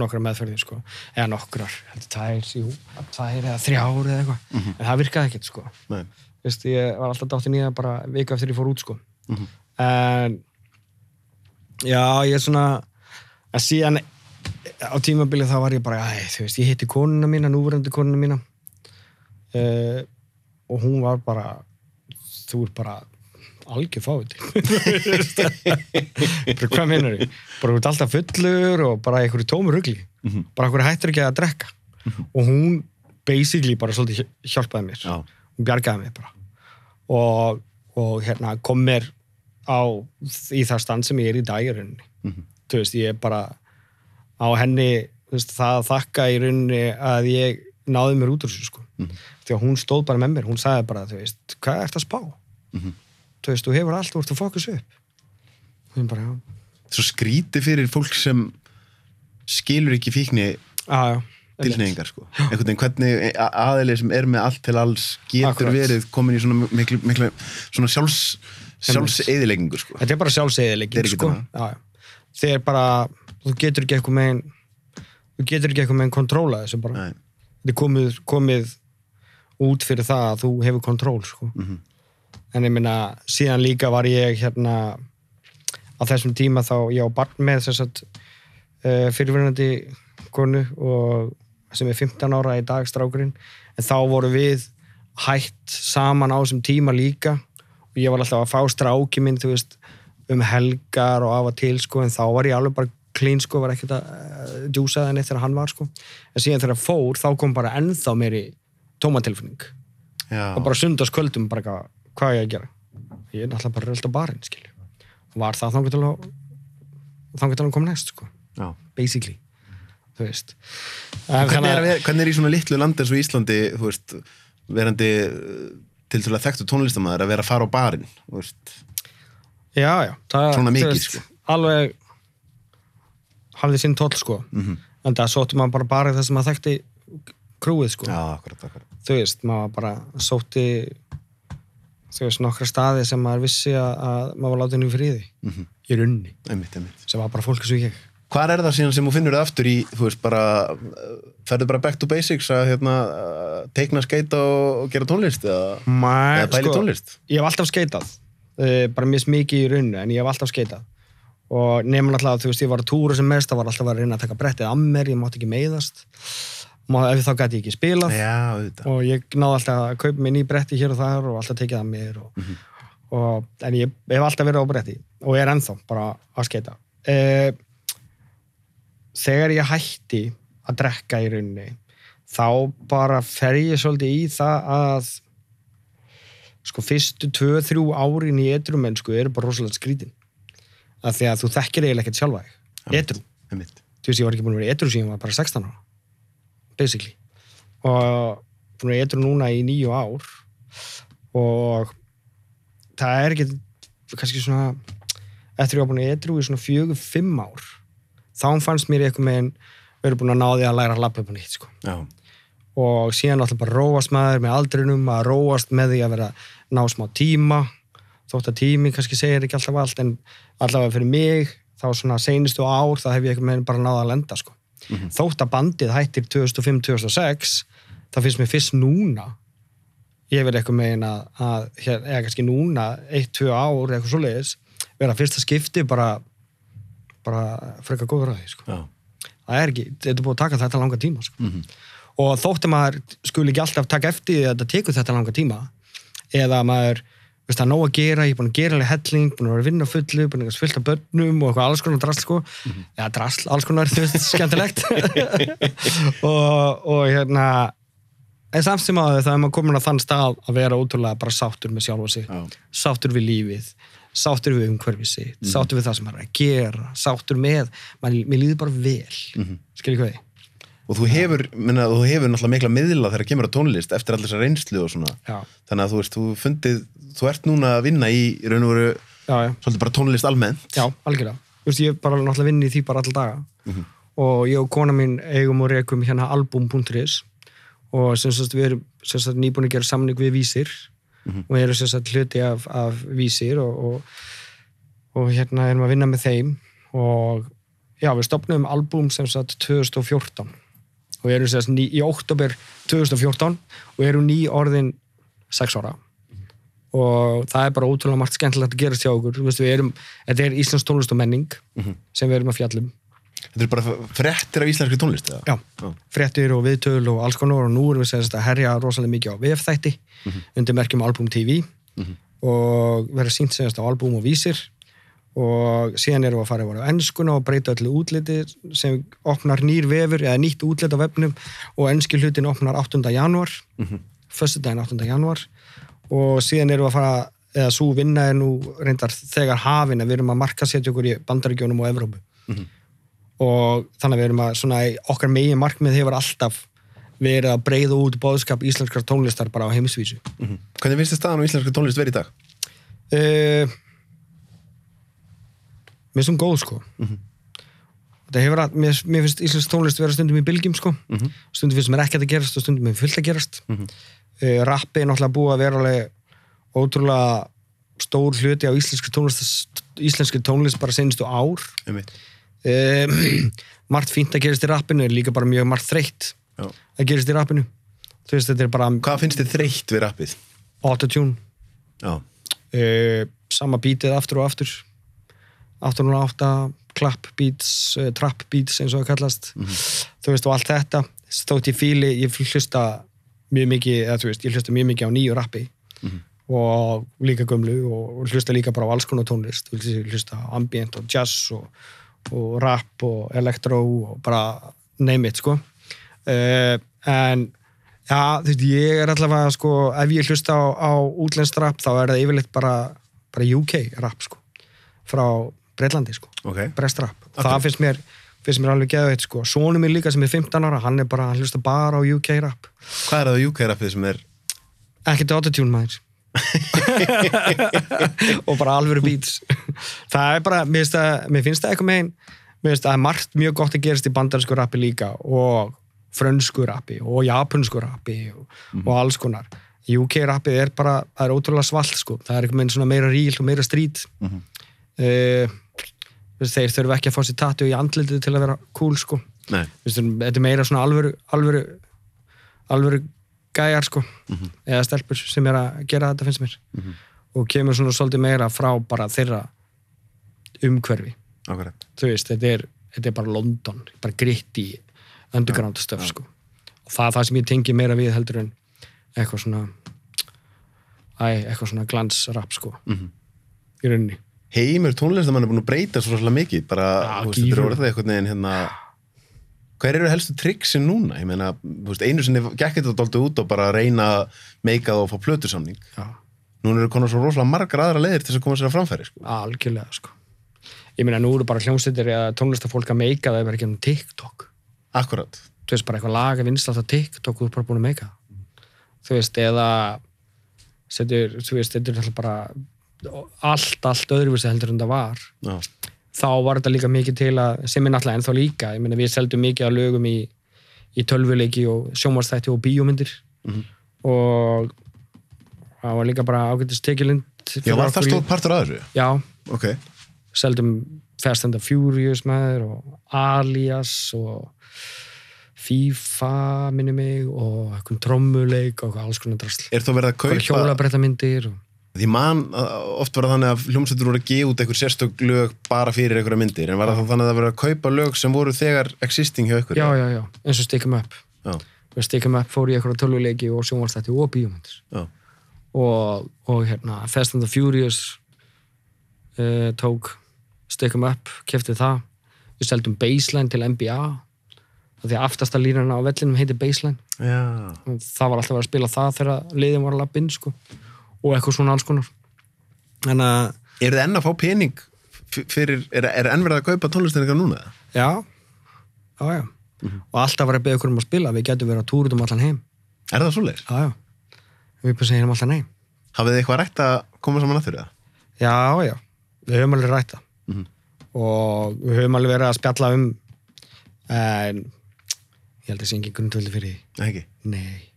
nokkra meðferðir, sko. Eða nokkrar, tvær, jú, tvær eða þrjár eða eitthvað. Mhm. En það virkaði ekkert, sko. Nei. Veist, ég var alltaf dáttin í það bara vika eftir ég fór út, sko. Mhm. En, já, ég er svona, en síðan á tímabilið þá var ég bara, æ, þú veist, ég hitti konuna mína, núverandi konuna mína. Uh, og hún var bara, þú er bara algjör fáviti <laughs> bara hvað meinar ég bara ert alltaf fullur og bara einhverju tómur rugli Mhm. bara einhverju hættir ekki að drekka og hún basically bara svolítið hjálpaði mér Já. hún bjargaði mér bara og, og hérna kom mér á í það stand sem ég er í dag í rauninni Mhm. þú veist, ég er bara á henni veist, það að þakka í rauninni að ég náði mér út úr þessu sko Mhm. því að hún stóð bara með mér, hún sagði bara þú veist, hvað ert að spá? Mhm. Þú veist, þú hefur allt, þú ert að fókus upp bara, Svo skríti fyrir fólk sem skilur ekki fíkni já tilneyingar sko. Einhvern veginn hvernig aðeili sem er með allt til alls getur Akkurat. verið komin í svona miklu, miklu svona sjálfs sjálfseðileggingu sko. þetta er bara ekki sko. þegar bara þú getur ekki eitthvað megin þú getur ekki eitthvað megin kontróla þessu bara þetta er komið, komið út fyrir það að þú hefur kontról sko. Mhm. En ég minna, síðan líka var ég hérna á þessum tíma þá ég á barn með þess að uh, fyrirverðandi konu og sem er 15 ára í dag strákurinn. En þá voru við hætt saman á þessum tíma líka. Og ég var alltaf að fá stráki minn veist, um helgar og af og til sko, en þá var ég alveg bara clean sko, var ekkert að uh, djúsa það neitt þegar hann var sko. en síðan þegar hann fór, þá kom bara ennþá meiri tómatilfinning. Já. og bara sundarskvöldum bara hvað ég að gera ég er náttúrulega bara röld á barinn skilju og var það þangur til að þangur til að koma næst sko Já. basically þú veist en Hvernig er, að vera, hvernig er í svona litlu landi eins og Íslandi þú veist, verandi til til að þekktu tónlistamæður að vera að fara á barinn þú veist. já já það, Svona mikið, veist, sko. alveg hafði sinn tóll sko Mhm. en það sótti maður bara bara það sem maður þekkti krúið sko Já, akkurat, akkurat þú veist maður bara sótti þú veist nokkra staði sem maður vissi að, að maður var látið í friði Mhm. í runni einmitt, einmitt. sem var bara fólk eins og ég Hvar er það síðan sem þú finnur það aftur í, þú veist, bara, ferðu bara back to basics að hérna, teikna, skeita og, og gera tónlist eða, Mæ, eða bæli tónlist? ég hef alltaf skeitað uh, bara mist mikið í rauninu en ég hef alltaf skeitað og nefnum alltaf þú veist ég var að túra sem mest það var alltaf að reyna að taka brettið að mér ég mátti ekki meiðast ef þá gæti ég ekki spilað. Já, og ég náði alltaf að kaupa mér ný bretti hér og þar og alltaf tekið að mér og, Mhm. og, en ég hef alltaf verið á bretti og er ennþá bara að skeita uh, þegar ég hætti að drekka í rauninni þá bara fer ég svolítið í það að sko fyrstu 2-3 árin í edrumennsku eru bara rosalega skrítin. Af því að þú þekkir eiginlega ekkert sjálfa þig. Edru, Einmitt. þú veist ég var ekki búin að vera edru síðan ég var bara 16 ára basically. Og búin að edru núna í nýju ár og það er ekki kannski svona eftir ég var búin að edru í svona fjögur, fimm ár þá fannst mér eitthvað með verið búin að ná því að læra að lappa upp á nýtt sko. Og síðan alltaf bara róast maður með aldrinum að róast með því að vera ná smá tíma þótt að tími kannski segir ekki alltaf allt en allavega fyrir mig þá svona seinustu ár þá hef ég eitthvað með bara náða að lenda sko. Mhm. þótt að bandið hættir 2005-2006 þá finnst mér fyrst núna ég verið eitthvað með að, að hér, eða kannski núna, 1-2 ár eitthvað svoleiðis, vera fyrsta skipti bara bara frekar góður að því sko. það er ekki, þetta er búið að taka þetta langa tíma sko Mm og þótti maður skuli ekki alltaf taka eftir því að þetta tekur þetta langa tíma eða maður, það, nóg að gera ég er búin að gera alveg helling, búin að vera að vinna fullu búin að af börnum og eitthvað alls konar drasl sko, eða drasl, alls konar þú veist, skemmtilegt. <laughs> Og, og hérna en samt sem að það er maður komin á þann stað að vera ótrúlega bara sáttur með sjálfa sig. Já. sáttur við lífið sáttur við umhverfið sitt, sáttur við það sem maður er að gera sáttur með, maður, mér líður bara vel. Mm -hmm. skilji hvað ég? Og þú hefur, minna, þú hefur náttúrulega mikla miðla þegar kemur á tónlist eftir allir þessar reynslu og svona. Já. þannig að þú veist, þú fundið, þú ert núna að vinna í, raun og veru, svolítið bara tónlist almennt. Já, algjörlega. Þú veist, ég er bara náttúrulega vinn í því bara alltaf daga. Og ég og kona mín eigum og rekum hérna album.is og sem sagt við erum sem sagt nýbúin að gera samning við vísir. Og erum sem sagt hluti af, af vísir og, og, og hérna erum að vinna með þeim. Og já, við stopnum album sem sagt 2014 og erum sem sagt í oktober 2014 og erum ný orðin 6 ára og það er bara ótrúlega margt skemmtilegt að gerast hjá okkur. Þú veist, við erum, þetta er Íslands tónlist og menning sem við erum að fjallum Þetta er bara frettir af íslenski tónlist eða? Já, fréttir og viðtöl og alls konar og nú erum við sem sagt að herja rosalega mikið á VF-þætti undir merkjum Album TV og verða sínt sagt á Album og Vísir. Og síðan erum við að fara yfir á ennskuna og breyta öllu útliti sem opnar nýr vefur eða nýtt útlit á vefnum. Og ennski hlutin opnar 8. janúar. Mm föstudaginn 8. janúar og síðan erum við að fara eða svo vinna er nú reyndar þegar hafin að við erum að markasetja okkur í bandaríkjónum og Evrópu. Og þannig að við erum að svona okkar megin markmið hefur alltaf verið að breyða út bóðskap íslenskar tónlistar bara á heimisvísu Mhm. Hvernig finnst þið staðan á íslenski tónlist verið í dag? uh, Mér finnst hún góð sko. Það hefur að, mér, mér finnst íslensk tónlist vera stundum í bylgjum sko. Stundum finnst mér ekkert að gerast og stundum er fullt að gerast. Mm rappi er náttúrulega búið að vera alveg ótrúlega stór hluti á íslenski tónlist íslenski tónlist bara senstu ár. Einmitt. um, <clears throat> margt fínt að gerast í rappinu er líka bara mjög margt þreytt Já. að gerast í rappinu. Veist bara Hvað finnst þið þreytt við rappið? autotune. Uh, sama bítið aftur og aftur. Aftur og aftur clap beats, uh, trap beats eins og það kallast. Þú veist og allt þetta þótt ég fíli, ég hlusta mjög mikið, eða þú veist, ég hlusta mjög mikið á nýju rappi og líka gömlu og hlusta líka bara á alls konar tónlist. Ég hlusta ambient og jazz og, og rap og electro og bara name it sko. Uh, en já, þú veist, ég er allavega sko, ef ég hlusta á, á útlenskt rap þá er það yfirleitt bara, bara UK rap sko, frá Breitlandi sko, Ok. brest rap það finnst mér, finnst mér alveg geðveitt sko. Sónu mér líka sem er 15 ára, hann er bara hann hlusta bara á UK rap. Hvað er það UK rappið sem er ekkert autotune maður. <laughs> Og bara alvöru beats. Það er bara, mér finnst það, mér finnst það eitthvað megin. Mér finnst það er margt mjög gott að gerast í bandarsku rappi líka og frönsku rappi og japansku rappi og, og alls konar. UK rappið er bara, það er ótrúlega svalt sko, það er eitthvað meginn svona meira ríl og meira strít mm þeir þurfa ekki að fá sér tatu í andlitið til að vera cool sko. Nei. Vistu, þetta er meira svona alvöru alvöru, alvöru gæjar sko. Eða stelpur sem er að gera þetta finnst mér. Og kemur svona svolítið meira frá bara þeirra umhverfi. Veist, þetta er, þetta er bara London bara gritt í underground stöf sko. Og það er það sem ég tengi meira við heldur en eitthvað svona æ, eitthvað svona glansrap sko. Í rauninni Heimur tónlistamann er búin að breyta svo svolítið mikið bara, þú veist, þetta er orðið eitthvað neginn hérna Hver eru helstu triksin núna? Ég meina, þú veist, einu sinni gekk þetta dálítið út og bara reyna að meika það og fá plötusamning. Núna eru konar svo rosalega margar aðra leiðir til þess að koma sér að framfæri, sko. algjörlega sko ég meina nú eru bara hljómsveitir eða tónlistafólk að meika það er ekki um TikTok Akkurat. þú veist bara eitthvað lag að vinsla á TikTok og þú er bara búin að meika það. þú veist eða setur, þú veist þetta er alltaf bara allt, allt öðruvísi heldur en það var Já. þá var þetta líka mikið til að sem er náttúrulega ennþá líka, ég meina við seldum mikið að lögum í, í tölvuleiki og sjónvarstætti og bíómyndir og það var líka bara ágætist tekjulind Já, var það stóð partur að þessu? Já, Ok. seldum Fast and the Furious með þér og Alias og FIFA minni mig og eitthvað trommuleik og alls konar drasl Er þá verið að kaupa... hjólabrettamyndir og... Því mann, oft var það þannig að hljómsveitur voru að gefa út einhver sérstök lög bara fyrir einhverja myndir, en var það þannig að það verið að kaupa lög sem voru þegar existing hjá ykkur? já, já, já, eins og Stick 'em Up. Stick 'em Up fór í eitthvað tölvuleiki og sjónvarstætti og bíómyndir og, og hérna Fast and the Furious uh, tók Stick 'em Up, kefti það við seldum Baseline til NBA því að aftasta línan á vellinum heitir Baseline Já. það var alltaf að spila það þegar liðin var að lappin sko. Og eitthvað svona alls konar. En að eru þið enn að fá pening fyrir, er, er enn verið að kaupa tónlistinningar núna? já, já, já. Og alltaf var að beða okkur um að spila. Við getum verið að túra út um allan heim. Er það svoleiðis? já, já, við bara segjum alltaf nei. Hafið þið eitthvað rætt að koma saman aftur það? já, já, við höfum alveg rætt það. Mhm. og við höfum alveg verið að spjalla um en ég held að sé engin grundvöldi fyrir því. Nei,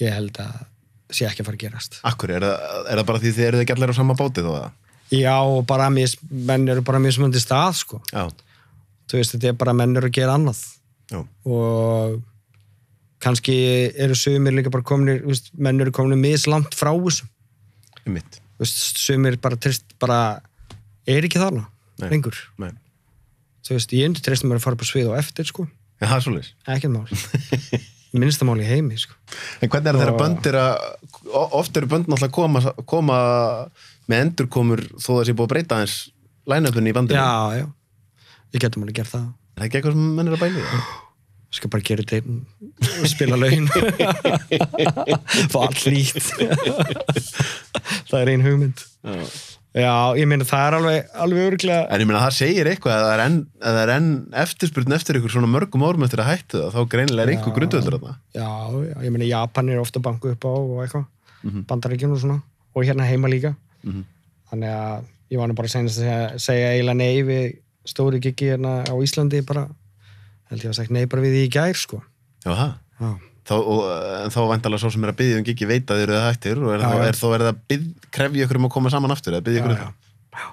ég held að sé ekki að fara að gerast. Akkur, er það, er það bara því þið eruð ekki allir á sama báti þó að? já, og bara mis, menn eru bara mismundi stað sko, Já, þú veist, þetta er bara menn eru að gera annað. Já, og kannski eru sumir líka bara veist, menn eru kominir mislangt frá þessu, um mitt. Þú veist, sumir bara trist, bara er ekki þarna, lengur. Nei. þú veist, ég undir tristum að fara upp á svið og eftir, sko, En það er svoleiðis. ekkert mál <laughs> minnsta mál í heimi, sko En hvernig er þeirra Og- bönd er að, oft eru bönd náttúrulega að koma, koma með endurkomur þó það sé búið að breyta eins line-upinu í bandinu. já, já, við getum alveg gert það Er það ekki eitthvað sem menn er að bæli í? við skal bara gera þetta og spila laun <laughs> fá allt lít <laughs> það er ein hugmynd Já. Já, ég meina það er alveg alveg örglega En ég meina það segir eitthvað að það er enn, að það er enn eftirspurn eftir ykkur svona mörgum árum eftir að hættu það, þá greinilega er einhver grundvöldur þarna. já, já, ég meina Japan er ofta banku upp á og eitthvað, Mhm. bandaríkjum og svona og hérna heima líka Mhm. þannig að ég var nú bara senast að segja, segja eiginlega nei við stóri gigi hérna á Íslandi bara, held ég að sagt nei bara við í gær sko Já, það. já, Þá, og, en þá vandalega svo sem er að byggja um gigi veit að þið eru það hættir og er, Já, þá, er þá verið að bygg, krefja ykkur um að koma saman aftur eða byggja ykkur um já. það. já.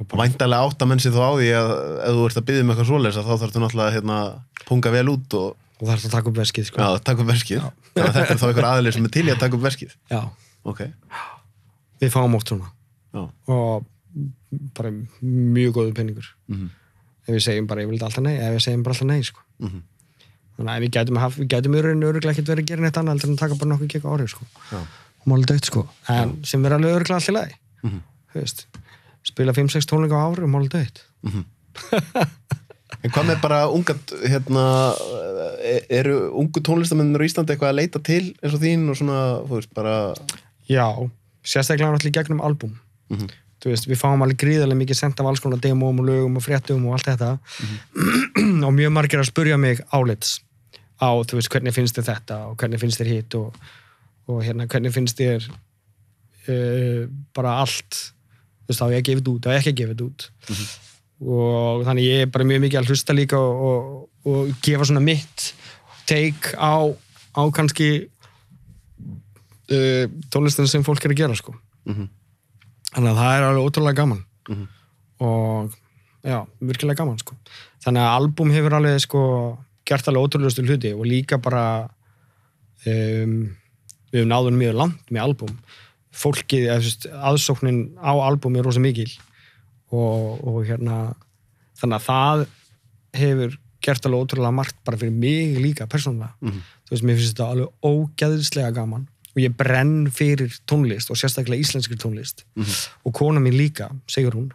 og bara, Væntalega átta menn sér þó á því að ef þú ert að byggja um eitthvað svoleiðis að þá þarfst þú náttúrulega hérna, punga vel út og og það er að taka upp veskið sko já, taka upp verskið. Að þetta er þá ykkur aðlið sem er til í að taka upp verskið. já, Ok. við fáum oft svona og bara mjög góðu penningur Mm ef við segjum bara, ég vil alltaf nei ef við segjum bara alltaf nei, sko -hmm. Þannig að við gætum, haf, við gætum í rauninu öruglega ekkert verið að gera neitt annað heldur en að taka bara nokkuð gekk árið, sko. Já. og máli dögt, sko, en sem er alveg öruglega allir lagi, þú veist. Spila 5-6 tónleika á ári og máli dögt En hvað með bara unga, hérna, e- eru ungu tónlistamennir á Íslandi eitthvað að leita til eins og þín og svona, þú veist, bara, já, sérstaklega náttúrulega í gegnum albúm. Mhm. þú veist, við fáum alveg gríðarlega mikið sent af alls konar demóm og lögum og fréttum og allt þetta. <clears throat> Og mjög margir að spurja mig álits á, þú veist, hvernig finnst þér þetta og hvernig finnst þér hitt og, og hérna, hvernig finnst þér uh, bara allt þú veist, þá ég að gefa þetta út, þá ég ekki að gefa þetta út og þannig ég er bara mjög mikið að hlusta líka og, og, og gefa svona mitt take á, á kannski uh, tónlistin sem fólk er að gera, sko Mhm. þannig að það er alveg ótrúlega gaman Mhm. og já, virkilega gaman sko. þannig að album hefur alveg sko, gert alveg ótrúlegustu hluti og líka bara um, við hefum náðun mjög langt með album fólkið, aðsóknin á album er rosa mikil og, og hérna þannig að það hefur gert alveg ótrúlega margt bara fyrir mig líka persónulega Mhm. þú veist, mér finnst þetta alveg ógæðislega gaman og ég brenn fyrir tónlist og sérstaklega íslenskri tónlist Mhm. og kona mín líka, segir hún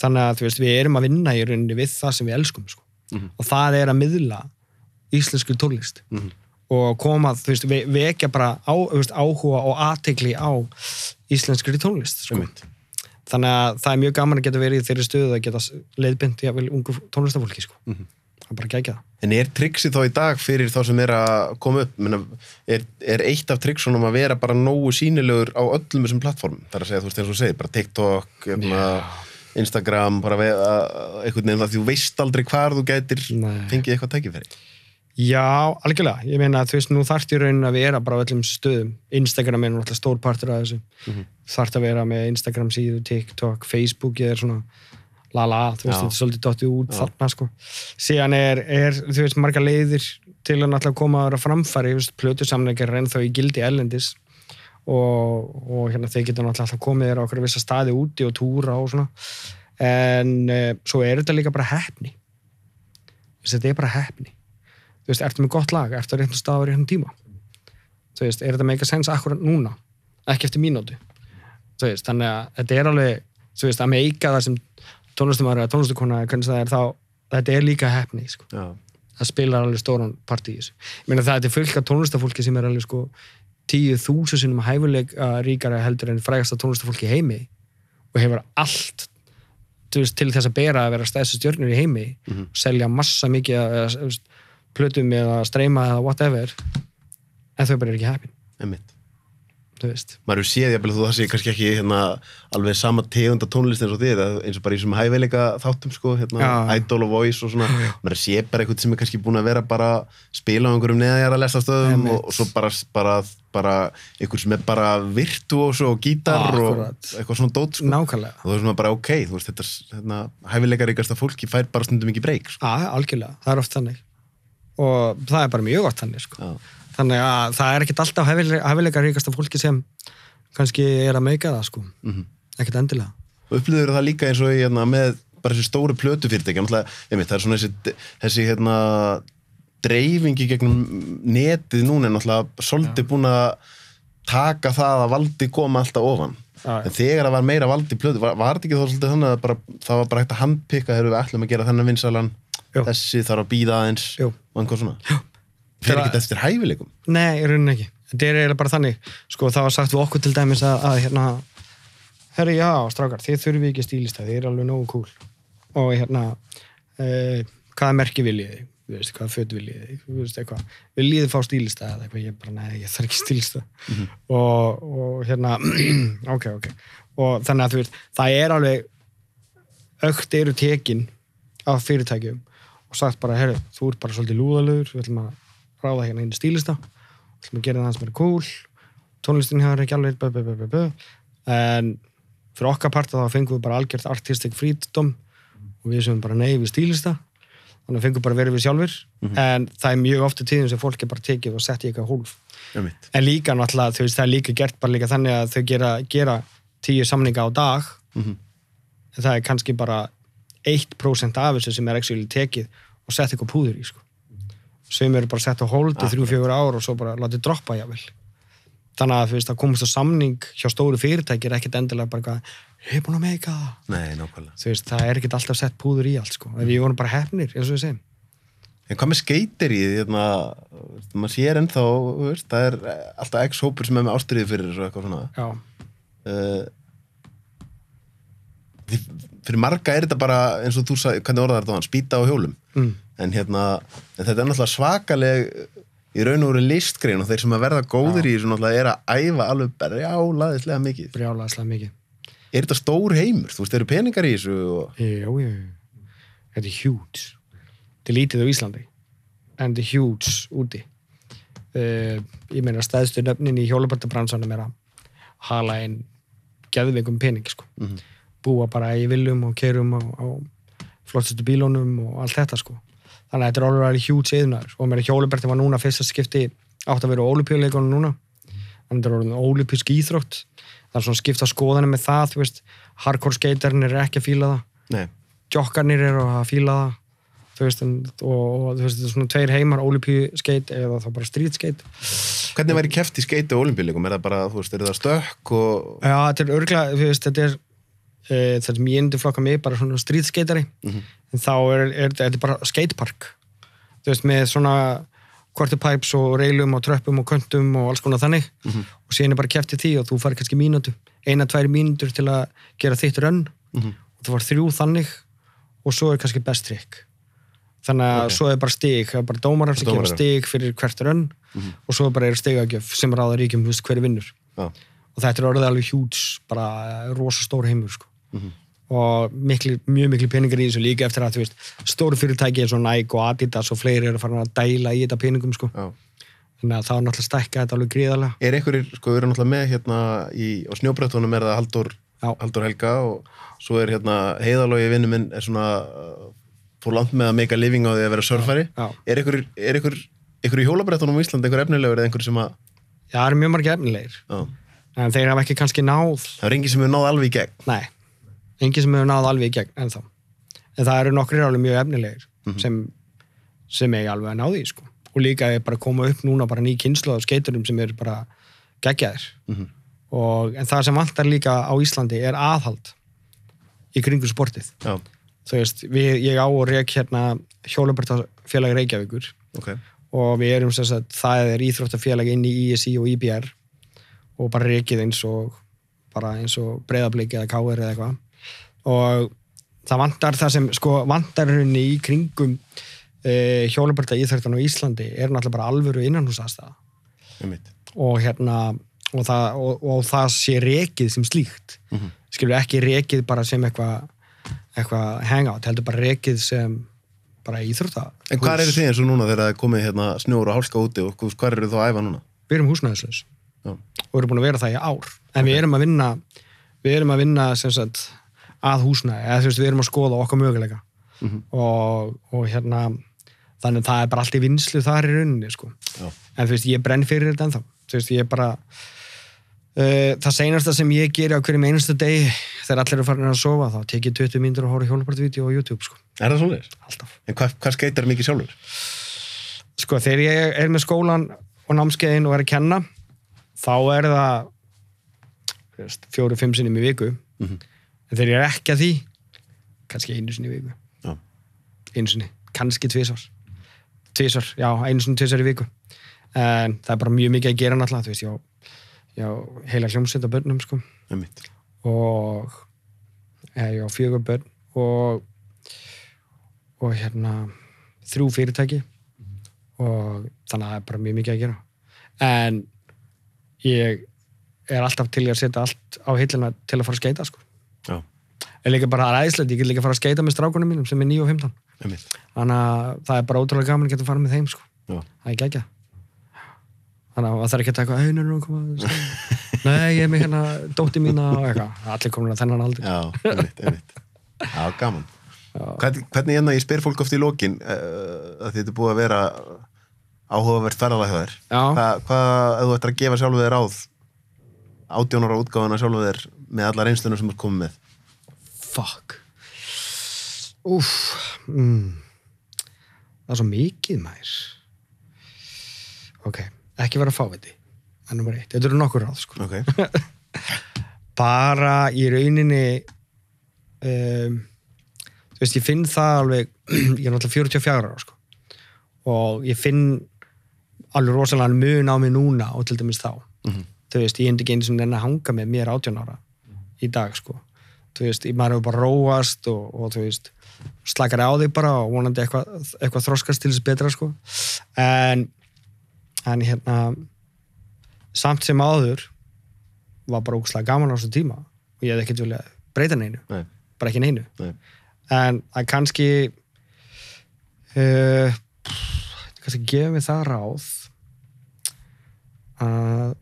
þannig að þú veist, við erum að vinna í rauninni við það sem við elskum sko. Mhm. og það er að miðla íslensku tónlist Mhm. og koma, þú veist, ve vekja bara á, veist, áhuga og aðtegli á íslenskri tónlist sko. Þannig að það er mjög gaman að geta verið í þeirri stöðu að geta leiðbind í að ungu tónlistafólki sko. Mhm. það er bara gegja það En er triksi þá í dag fyrir þá sem er að koma upp? Menna, er, er eitt af triksunum að vera bara nógu sínilegur á öllum þessum plattformum? Það er að segja, þú veist, eins og segir, bara TikTok, hérna, Instagram, bara að, veginn það því þú veist aldrei hvar þú gætir Nei. fengið eitthvað tækifæri. Já, algjörlega, ég meina að þú veist, nú þarft í raunin að vera bara á öllum stöðum. Instagram er náttúrulega stór partur af þessu. Mhm. þarft að vera með Instagram síðu, TikTok, Facebook ég er svona lala, þú veist, þetta er svolítið dottið út Já. þarna sko. Síðan er, er, þú veist, marga leiðir til að náttúrulega koma að vera framfæri. Þú veist, plötusamleikar er ennþá í gildi ellendis og, og hérna þeir geta náttúrulega alltaf komið þér á okkur vissa staði úti og túra og svona. En e, svo er þetta líka bara veist, þetta er bara heppni þú veist, ertu með gott lag, ertu að réttum staða á réttum tíma? Þú veist, er þetta make a sense akkurat núna, ekki eftir mínútu. Þú veist, þannig að þetta er alveg þú veist, að meika það sem tónlistumæður eða tónlistukona, eða hvernig það er þá þetta er líka heppni, sko. Já. það spilar alveg stóran part í þessu. Ég meina það er til fullt af tónlistafólki sem er alveg sko tíu þúsu sinum hæfuleik ríkara heldur en frægasta tónlistafólki í heimi og hefur allt veist, til þess að bera að vera stæðstu stjörnur í heimi Mhm. selja massa mikið veist, plötum eða streyma eða whatever en þau bara eru ekki heppin einmitt þú veist maður hefur séð, jafnvel, þú það sé kannski ekki hérna, alveg sama tegunda tónlist eins og þið eins og bara í þessum hæfileika þáttum sko, hérna. Idol og Voice og svona maður sé bara eitthvað sem er kannski búin að vera bara að spila á einhverjum neðjara lestastöðum Einmitt. og, og svo bara, bara, bara einhver sem er bara virtuós og gítar og Akkurat. eitthvað svona dót sko. og það er svona bara ok, þú veist, þetta hérna, hæfileikaríkasta fólki fær bara stundum ekki breyk sko. að, algjörlega, það er oft þannig og það er bara mjög oft þannig sko. Þannig að það er ekkit alltaf hefileika ríkasta fólki sem kannski er að meika það sko. Mhm. ekkit endilega og upplýður það líka eins og í, hérna, með bara þessi stóru plötu fyrirtæki einmitt, það er svona þessi, þessi hérna, dreifingi gegnum netið núna er náttúrulega svolítið búin að taka það að valdi koma alltaf ofan Já, en þegar það var meira valdi plötu var, var þetta ekki þá svolítið þannig að bara, það var bara hægt að handpika þegar við ætlum að gera þennan vinsalan Jú. þessi þarf að býða aðeins Jú. og einhver svona fyrir Þegar- ekki eftir hæfileikum Nei, í rauninni ekki. Þetta er eiginlega bara þannig. Sko, það var sagt við okkur til dæmis að, að hérna, herri, já, strákar, þið þurfi ekki stílista, þið er alveg nógu cool. Og hérna, eh, hvaða merki viljið þið? Veist, hvaða föt viljið þið? Veist, eitthvað, viljið þið fá stílista eða eitthvað? Ég bara, nei, ég þarf ekki stílista. og, og hérna, <clears throat> ok, ok. Og þannig að þú veist, það er alveg, ökt eru tekin af fyrirtækjum og sagt bara, herri, þú ert bara svolítið lúðalögur, við ætlum að ráða hérna í stílista við ætlum að gera það sem er cool tónlistin hefur ekki alveg bö, bö, bö, bö. en fyrir okkar parta þá fengum við bara algjört artistic freedom og við sem bara nei við stílista þannig að fengum bara verið við sjálfur en það er mjög ofta tíðum sem fólk er bara tekið og sett í eitthvað hólf einmitt. en líka náttúrulega, þú veist, það er líka gert bara líka þannig að þau gera, gera tíu samninga á dag Mhm. en það er kannski bara 1% af þessu sem er actually tekið og sett eitthvað púður í sko. sem eru bara sett á hold í þrjú, fjögur ár og svo bara látið droppa jável þannig að þú veist að komast á samning hjá stóru fyrirtæki er ekkit endilega bara er búin að meika það það er ekkit alltaf sett púður í allt sko. við vorum bara hefnir, eins og við segjum En hvað með skeitir í því, hérna, maður sér ennþá, veist, það er alltaf x-hópur sem er með ástriði fyrir þessu eitthvað svona. já, Uh, því, fyrir marga er þetta bara, eins og þú sagði, hvernig orðar þetta á hann, spýta á hjólum. mm. En hérna, en þetta er náttúrulega svakaleg í raun og veru listgrein og þeir sem að verða góðir í þessu er að æfa alveg brjálaðislega mikið. brjálaðslega mikið Er þetta stór heimur? Þú veist, eru peningar í þessu og... Jú, jú. Þetta er huge. Þetta er lítið á Íslandi. En þetta er huge úti. Uh, ég meina stæðstu nöfnin í hjólubrættabransanum er að hala einn geðveikum pening, sko. Mhm. Búa bara í viljum og kerum á, á flottustu bílónum og allt þetta, sko. Þannig að þetta er alveg huge eðnaður. Og mér hjólubrætti var núna fyrsta skipti átt að vera ólupíuleikonum núna. Þannig að þetta er orðin ólupísk íþrótt. Það er svona skipta skoðanir með það, þú veist, hardcore skaterinn er ekki að fíla það Nei, jokkarnir eru að fíla það þú veist, og, þú veist, þetta er svona tveir heimar olímpískeit eða þá bara streetskeit hvernig væri keft í skeiti og olimpíuleikum? Er það bara, þú veist, er það stökk og... já, þetta er örgla, þú veist, þetta er e, þetta sem ég indi flokka mig bara svona streetskeitari, Mhm. en þá er, er þetta er bara skatepark þú veist, með svona quarterpipes og reilum og tröppum og köntum og alls konar þannig og síðan er bara keft í því og þú fari kannski mínútu eina, tvær mínútur til að gera þitt rönn Mhm. og þú var þrjú þannig og svo er kannski best trikk þannig að Ok. svo er bara stig það er bara dómarar sem Dómarar. stig fyrir hvert rönn og svo bara er stigagjöf sem ráða ríkjum þú veist, hver vinnur Já. og þetta er orðið alveg hjúts bara rosa stór heimur sko. Mhm. og mikli, mjög miklu peningar í þessu líka eftir að þú veist, stóru fyrirtæki eins og Nike og Adidas og fleiri eru fara að dæla í þetta peningum sko. Já. þannig að það er náttúrulega stækka þetta alveg gríðarlega Er einhverjir, sko, við erum náttúrulega með hérna í, á snjóbrettunum er það Haldur. Haldur Helga og svo er hérna heiðalógi vinnu minn er svona uh, fór langt með að make a living á því að vera surfari. Já. Er einhver, er einhver, einhver í hjólabrettunum á Íslandi einhver efnilegur eða einhver sem að, Já, það eru mjög margir efnilegir já, en þeir hafa ekki kannski náð það er engin sem hefur náð alveg í gegn. Nei, engin sem hefur náð alveg í gegn ennþá. En það eru nokkrir alveg mjög efnilegir sem, sem eigi alveg að náði, sko. Og líka er bara að koma upp núna bara ný kynslu á skeiturum sem eru bara geggjaðir. Mhm. Og, en það sem vantar líka á Íslandi er aðhald í kringu sportið. Já, Þú veist, við, ég á og rek hérna hjólabartafélag Reykjavíkur ok. og við erum sem sagt, það er íþróttafélag inn í ISI og IBR og bara rekið eins og bara eins og breyðablík eða káir eða eitthvað og það vantar það sem sko vantar henni í kringum e, hjólabarta íþræktan á Íslandi er náttúrulega bara alvöru innanhúsastæða einmitt. og hérna og það, og, og það sé rekið sem slíkt Mhm. skilur ekki rekið bara sem eitthvað eitthvað hangout, heldur bara rekið sem bara íþrótta En hvað eru þið eins og núna þegar það er komið hérna, snjór og hálska úti og hvað eru þú að æfa núna? við erum húsnæðislaus Já. og erum búin að vera það í ár en við erum að vinna við erum að vinna sem sagt, að húsnæði eða þú veist við erum að skoða okkar möguleika Mhm. og, og hérna þannig að það er bara allt í vinslu þar í rauninni sko. Já. en þú veist ég brenn fyrir þetta ennþá þú veist ég bara uh, það seinasta sem ég geri á hverjum einustu degi þegar allir eru farin að sofa þá tek ég 20 mínútur og horf hjólabartvídeó á YouTube sko. Er það svoleiðis? alltaf En hvað, hvað skeitar mikið sjálfur? sko þegar ég er með skólan og námskeiðin og er að kenna þá er það þú veist, fjóru, fimm sinnum í viku Mhm. En þegar ég er ekki að því kannski einu sinni í viku. Já. einu sinni, kannski tvisvar. Tvisvar, já, einu sinni tvisvar í viku. En það er bara mjög mikið að gera náttúrulega, þú veist, já, já heila hljómsveit á börnum, sko. Og eða, já, fjögur börn og og hérna þrjú fyrirtæki. Og þannig að það er bara mjög mikið að gera. En ég er alltaf til að setja allt á hillina til að fara að skeita sko. En líka bara það er æðislegt, ég get líka að fara að skeita með strákunum mínum sem er 9 og 15 Einmitt. þannig að það er bara ótrúlega gaman að geta að fara með þeim sko. Það er geggjað þannig að það er ekki að taka einu nú koma að skeita." <laughs> nei, ég er með hérna dótti mína og eitthvað, allir komin að þennan aldrei Já, einmitt, einmitt. Já, gaman. Já. Hvernig, hvernig hérna ég spyr fólk oft í lokin uh, að þetta er búið að vera áhugavert ferðalag hjá þér. Já. Hvað, þú ættir að gefa sjálfu þér ráð átjónara útgáfuna sjálfu þér með alla reynslunum sem þú komið með? Fuck Úf mm. það er svo mikið mær ok, ekki vera fáviti er þetta eru nokkur ráð sko. Ok. <laughs> bara í rauninni um, þú veist, ég finn það alveg <clears throat> ég er náttúrulega 44 ára sko. og ég finn alveg rosalega mun á mig núna og til dæmis þá Mhm. þú veist, ég endi ekki einu sem nenni að hanga með mér 18 ára í dag sko þú veist, maður hefur bara róast og, og þú veist, slakar á því bara og vonandi eitthvað eitthva þroskast til þess betra sko. En en hérna samt sem áður var bara ógslag gaman á þessu tíma og ég hefði ekkert viljað breyta neinu Nei, bara ekki neinu. Nei. en það kannski uh, kannski gefa mig það ráð að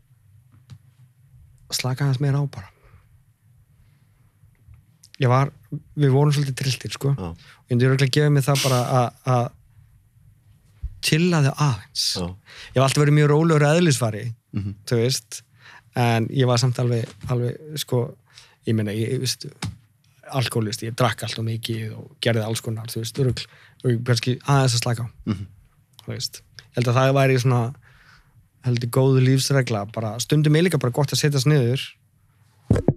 slaka hans meira á bara ég var við vorum svolítið trilltir sko Já, og ég myndi að gefa mig það bara að- chilla þau aðeins já. ég hef alltaf verið mjög rólegur eðlisfari Mhm. þú veist en ég var samt alveg, alveg sko, ég meina, ég, ég veist alkoholist, ég drakk alltaf mikið og gerði alls konar, þú veist, rugl og ég kannski aðeins að slaka á Mhm. þú veist, ég held að það væri svona heldur góðu lífsregla bara stundum er líka bara gott að setjast niður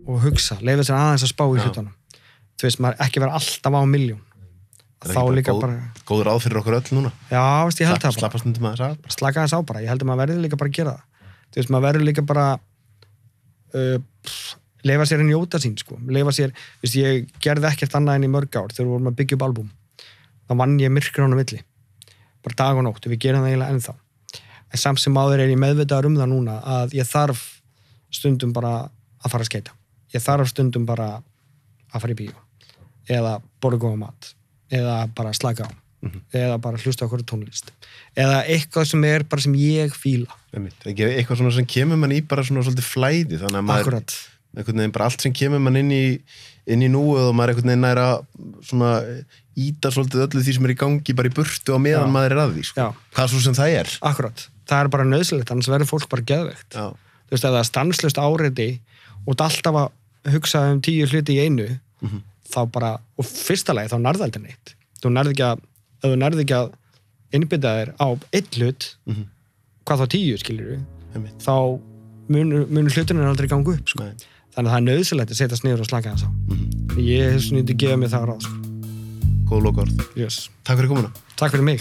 og hugsa, leifa sér aðeins að spá í hlutunum þú veist, maður ekki vera alltaf á miljón þá líka góð, bara góð ráð fyrir okkur öll núna. já, veist, ég held það bara. að. slaka þess á bara, ég held að maður verður líka bara að gera það. Þú veist, maður verður líka bara uh, pff, leifa sér að njóta sín sko, leifa sér þú veist, ég gerði ekkert annað en í mörg ár þegar við vorum að byggja upp albúm. Þá vann ég myrkur á milli. Bara dag og nótt. Við gerum það eiginlega ennþá. En samt sem áður er ég meðvitaður um það núna að ég þarf stundum bara að fara að skeita ég þarf stundum bara að fara í bíó eða borða góða mat eða bara slaka á eða bara hlusta okkur tónlist eða eitthvað sem er bara sem ég fíla. Eitthvað svona sem kemur mann í bara svona svolítið flæði þannig að maður akkurat, einhvern veginn bara allt sem kemur mann inn í inn í núið og maður einhvern veginn næra svona íta svolítið öllu því sem er í gangi bara í burtu á meðan Já. maður er að því sko. Hvað svo sem það er. Akkurat. Það er bara nöðsilegt, annars verður fólk bara geðveikt. Já, þú veist, það er stanslust áreiti og alltaf að hugsa um tíu hluti í einu Mhm. Þá bara, og fyrsta lagi þá nærði aldrei neitt þú nærði ekki að, þú nærði ekki að innbytta þér á einn hlut Mhm. hvað þá tíu, skilur við þá munur, munur hlutunum aldrei ganga upp sko. Nei. þannig að það er nöðsilegt að setjast niður og slaka þess á Mhm. ég hef svona að gefa mig það ráð sko. Góð lokaorð yes. Takk fyrir komuna takk fyrir mig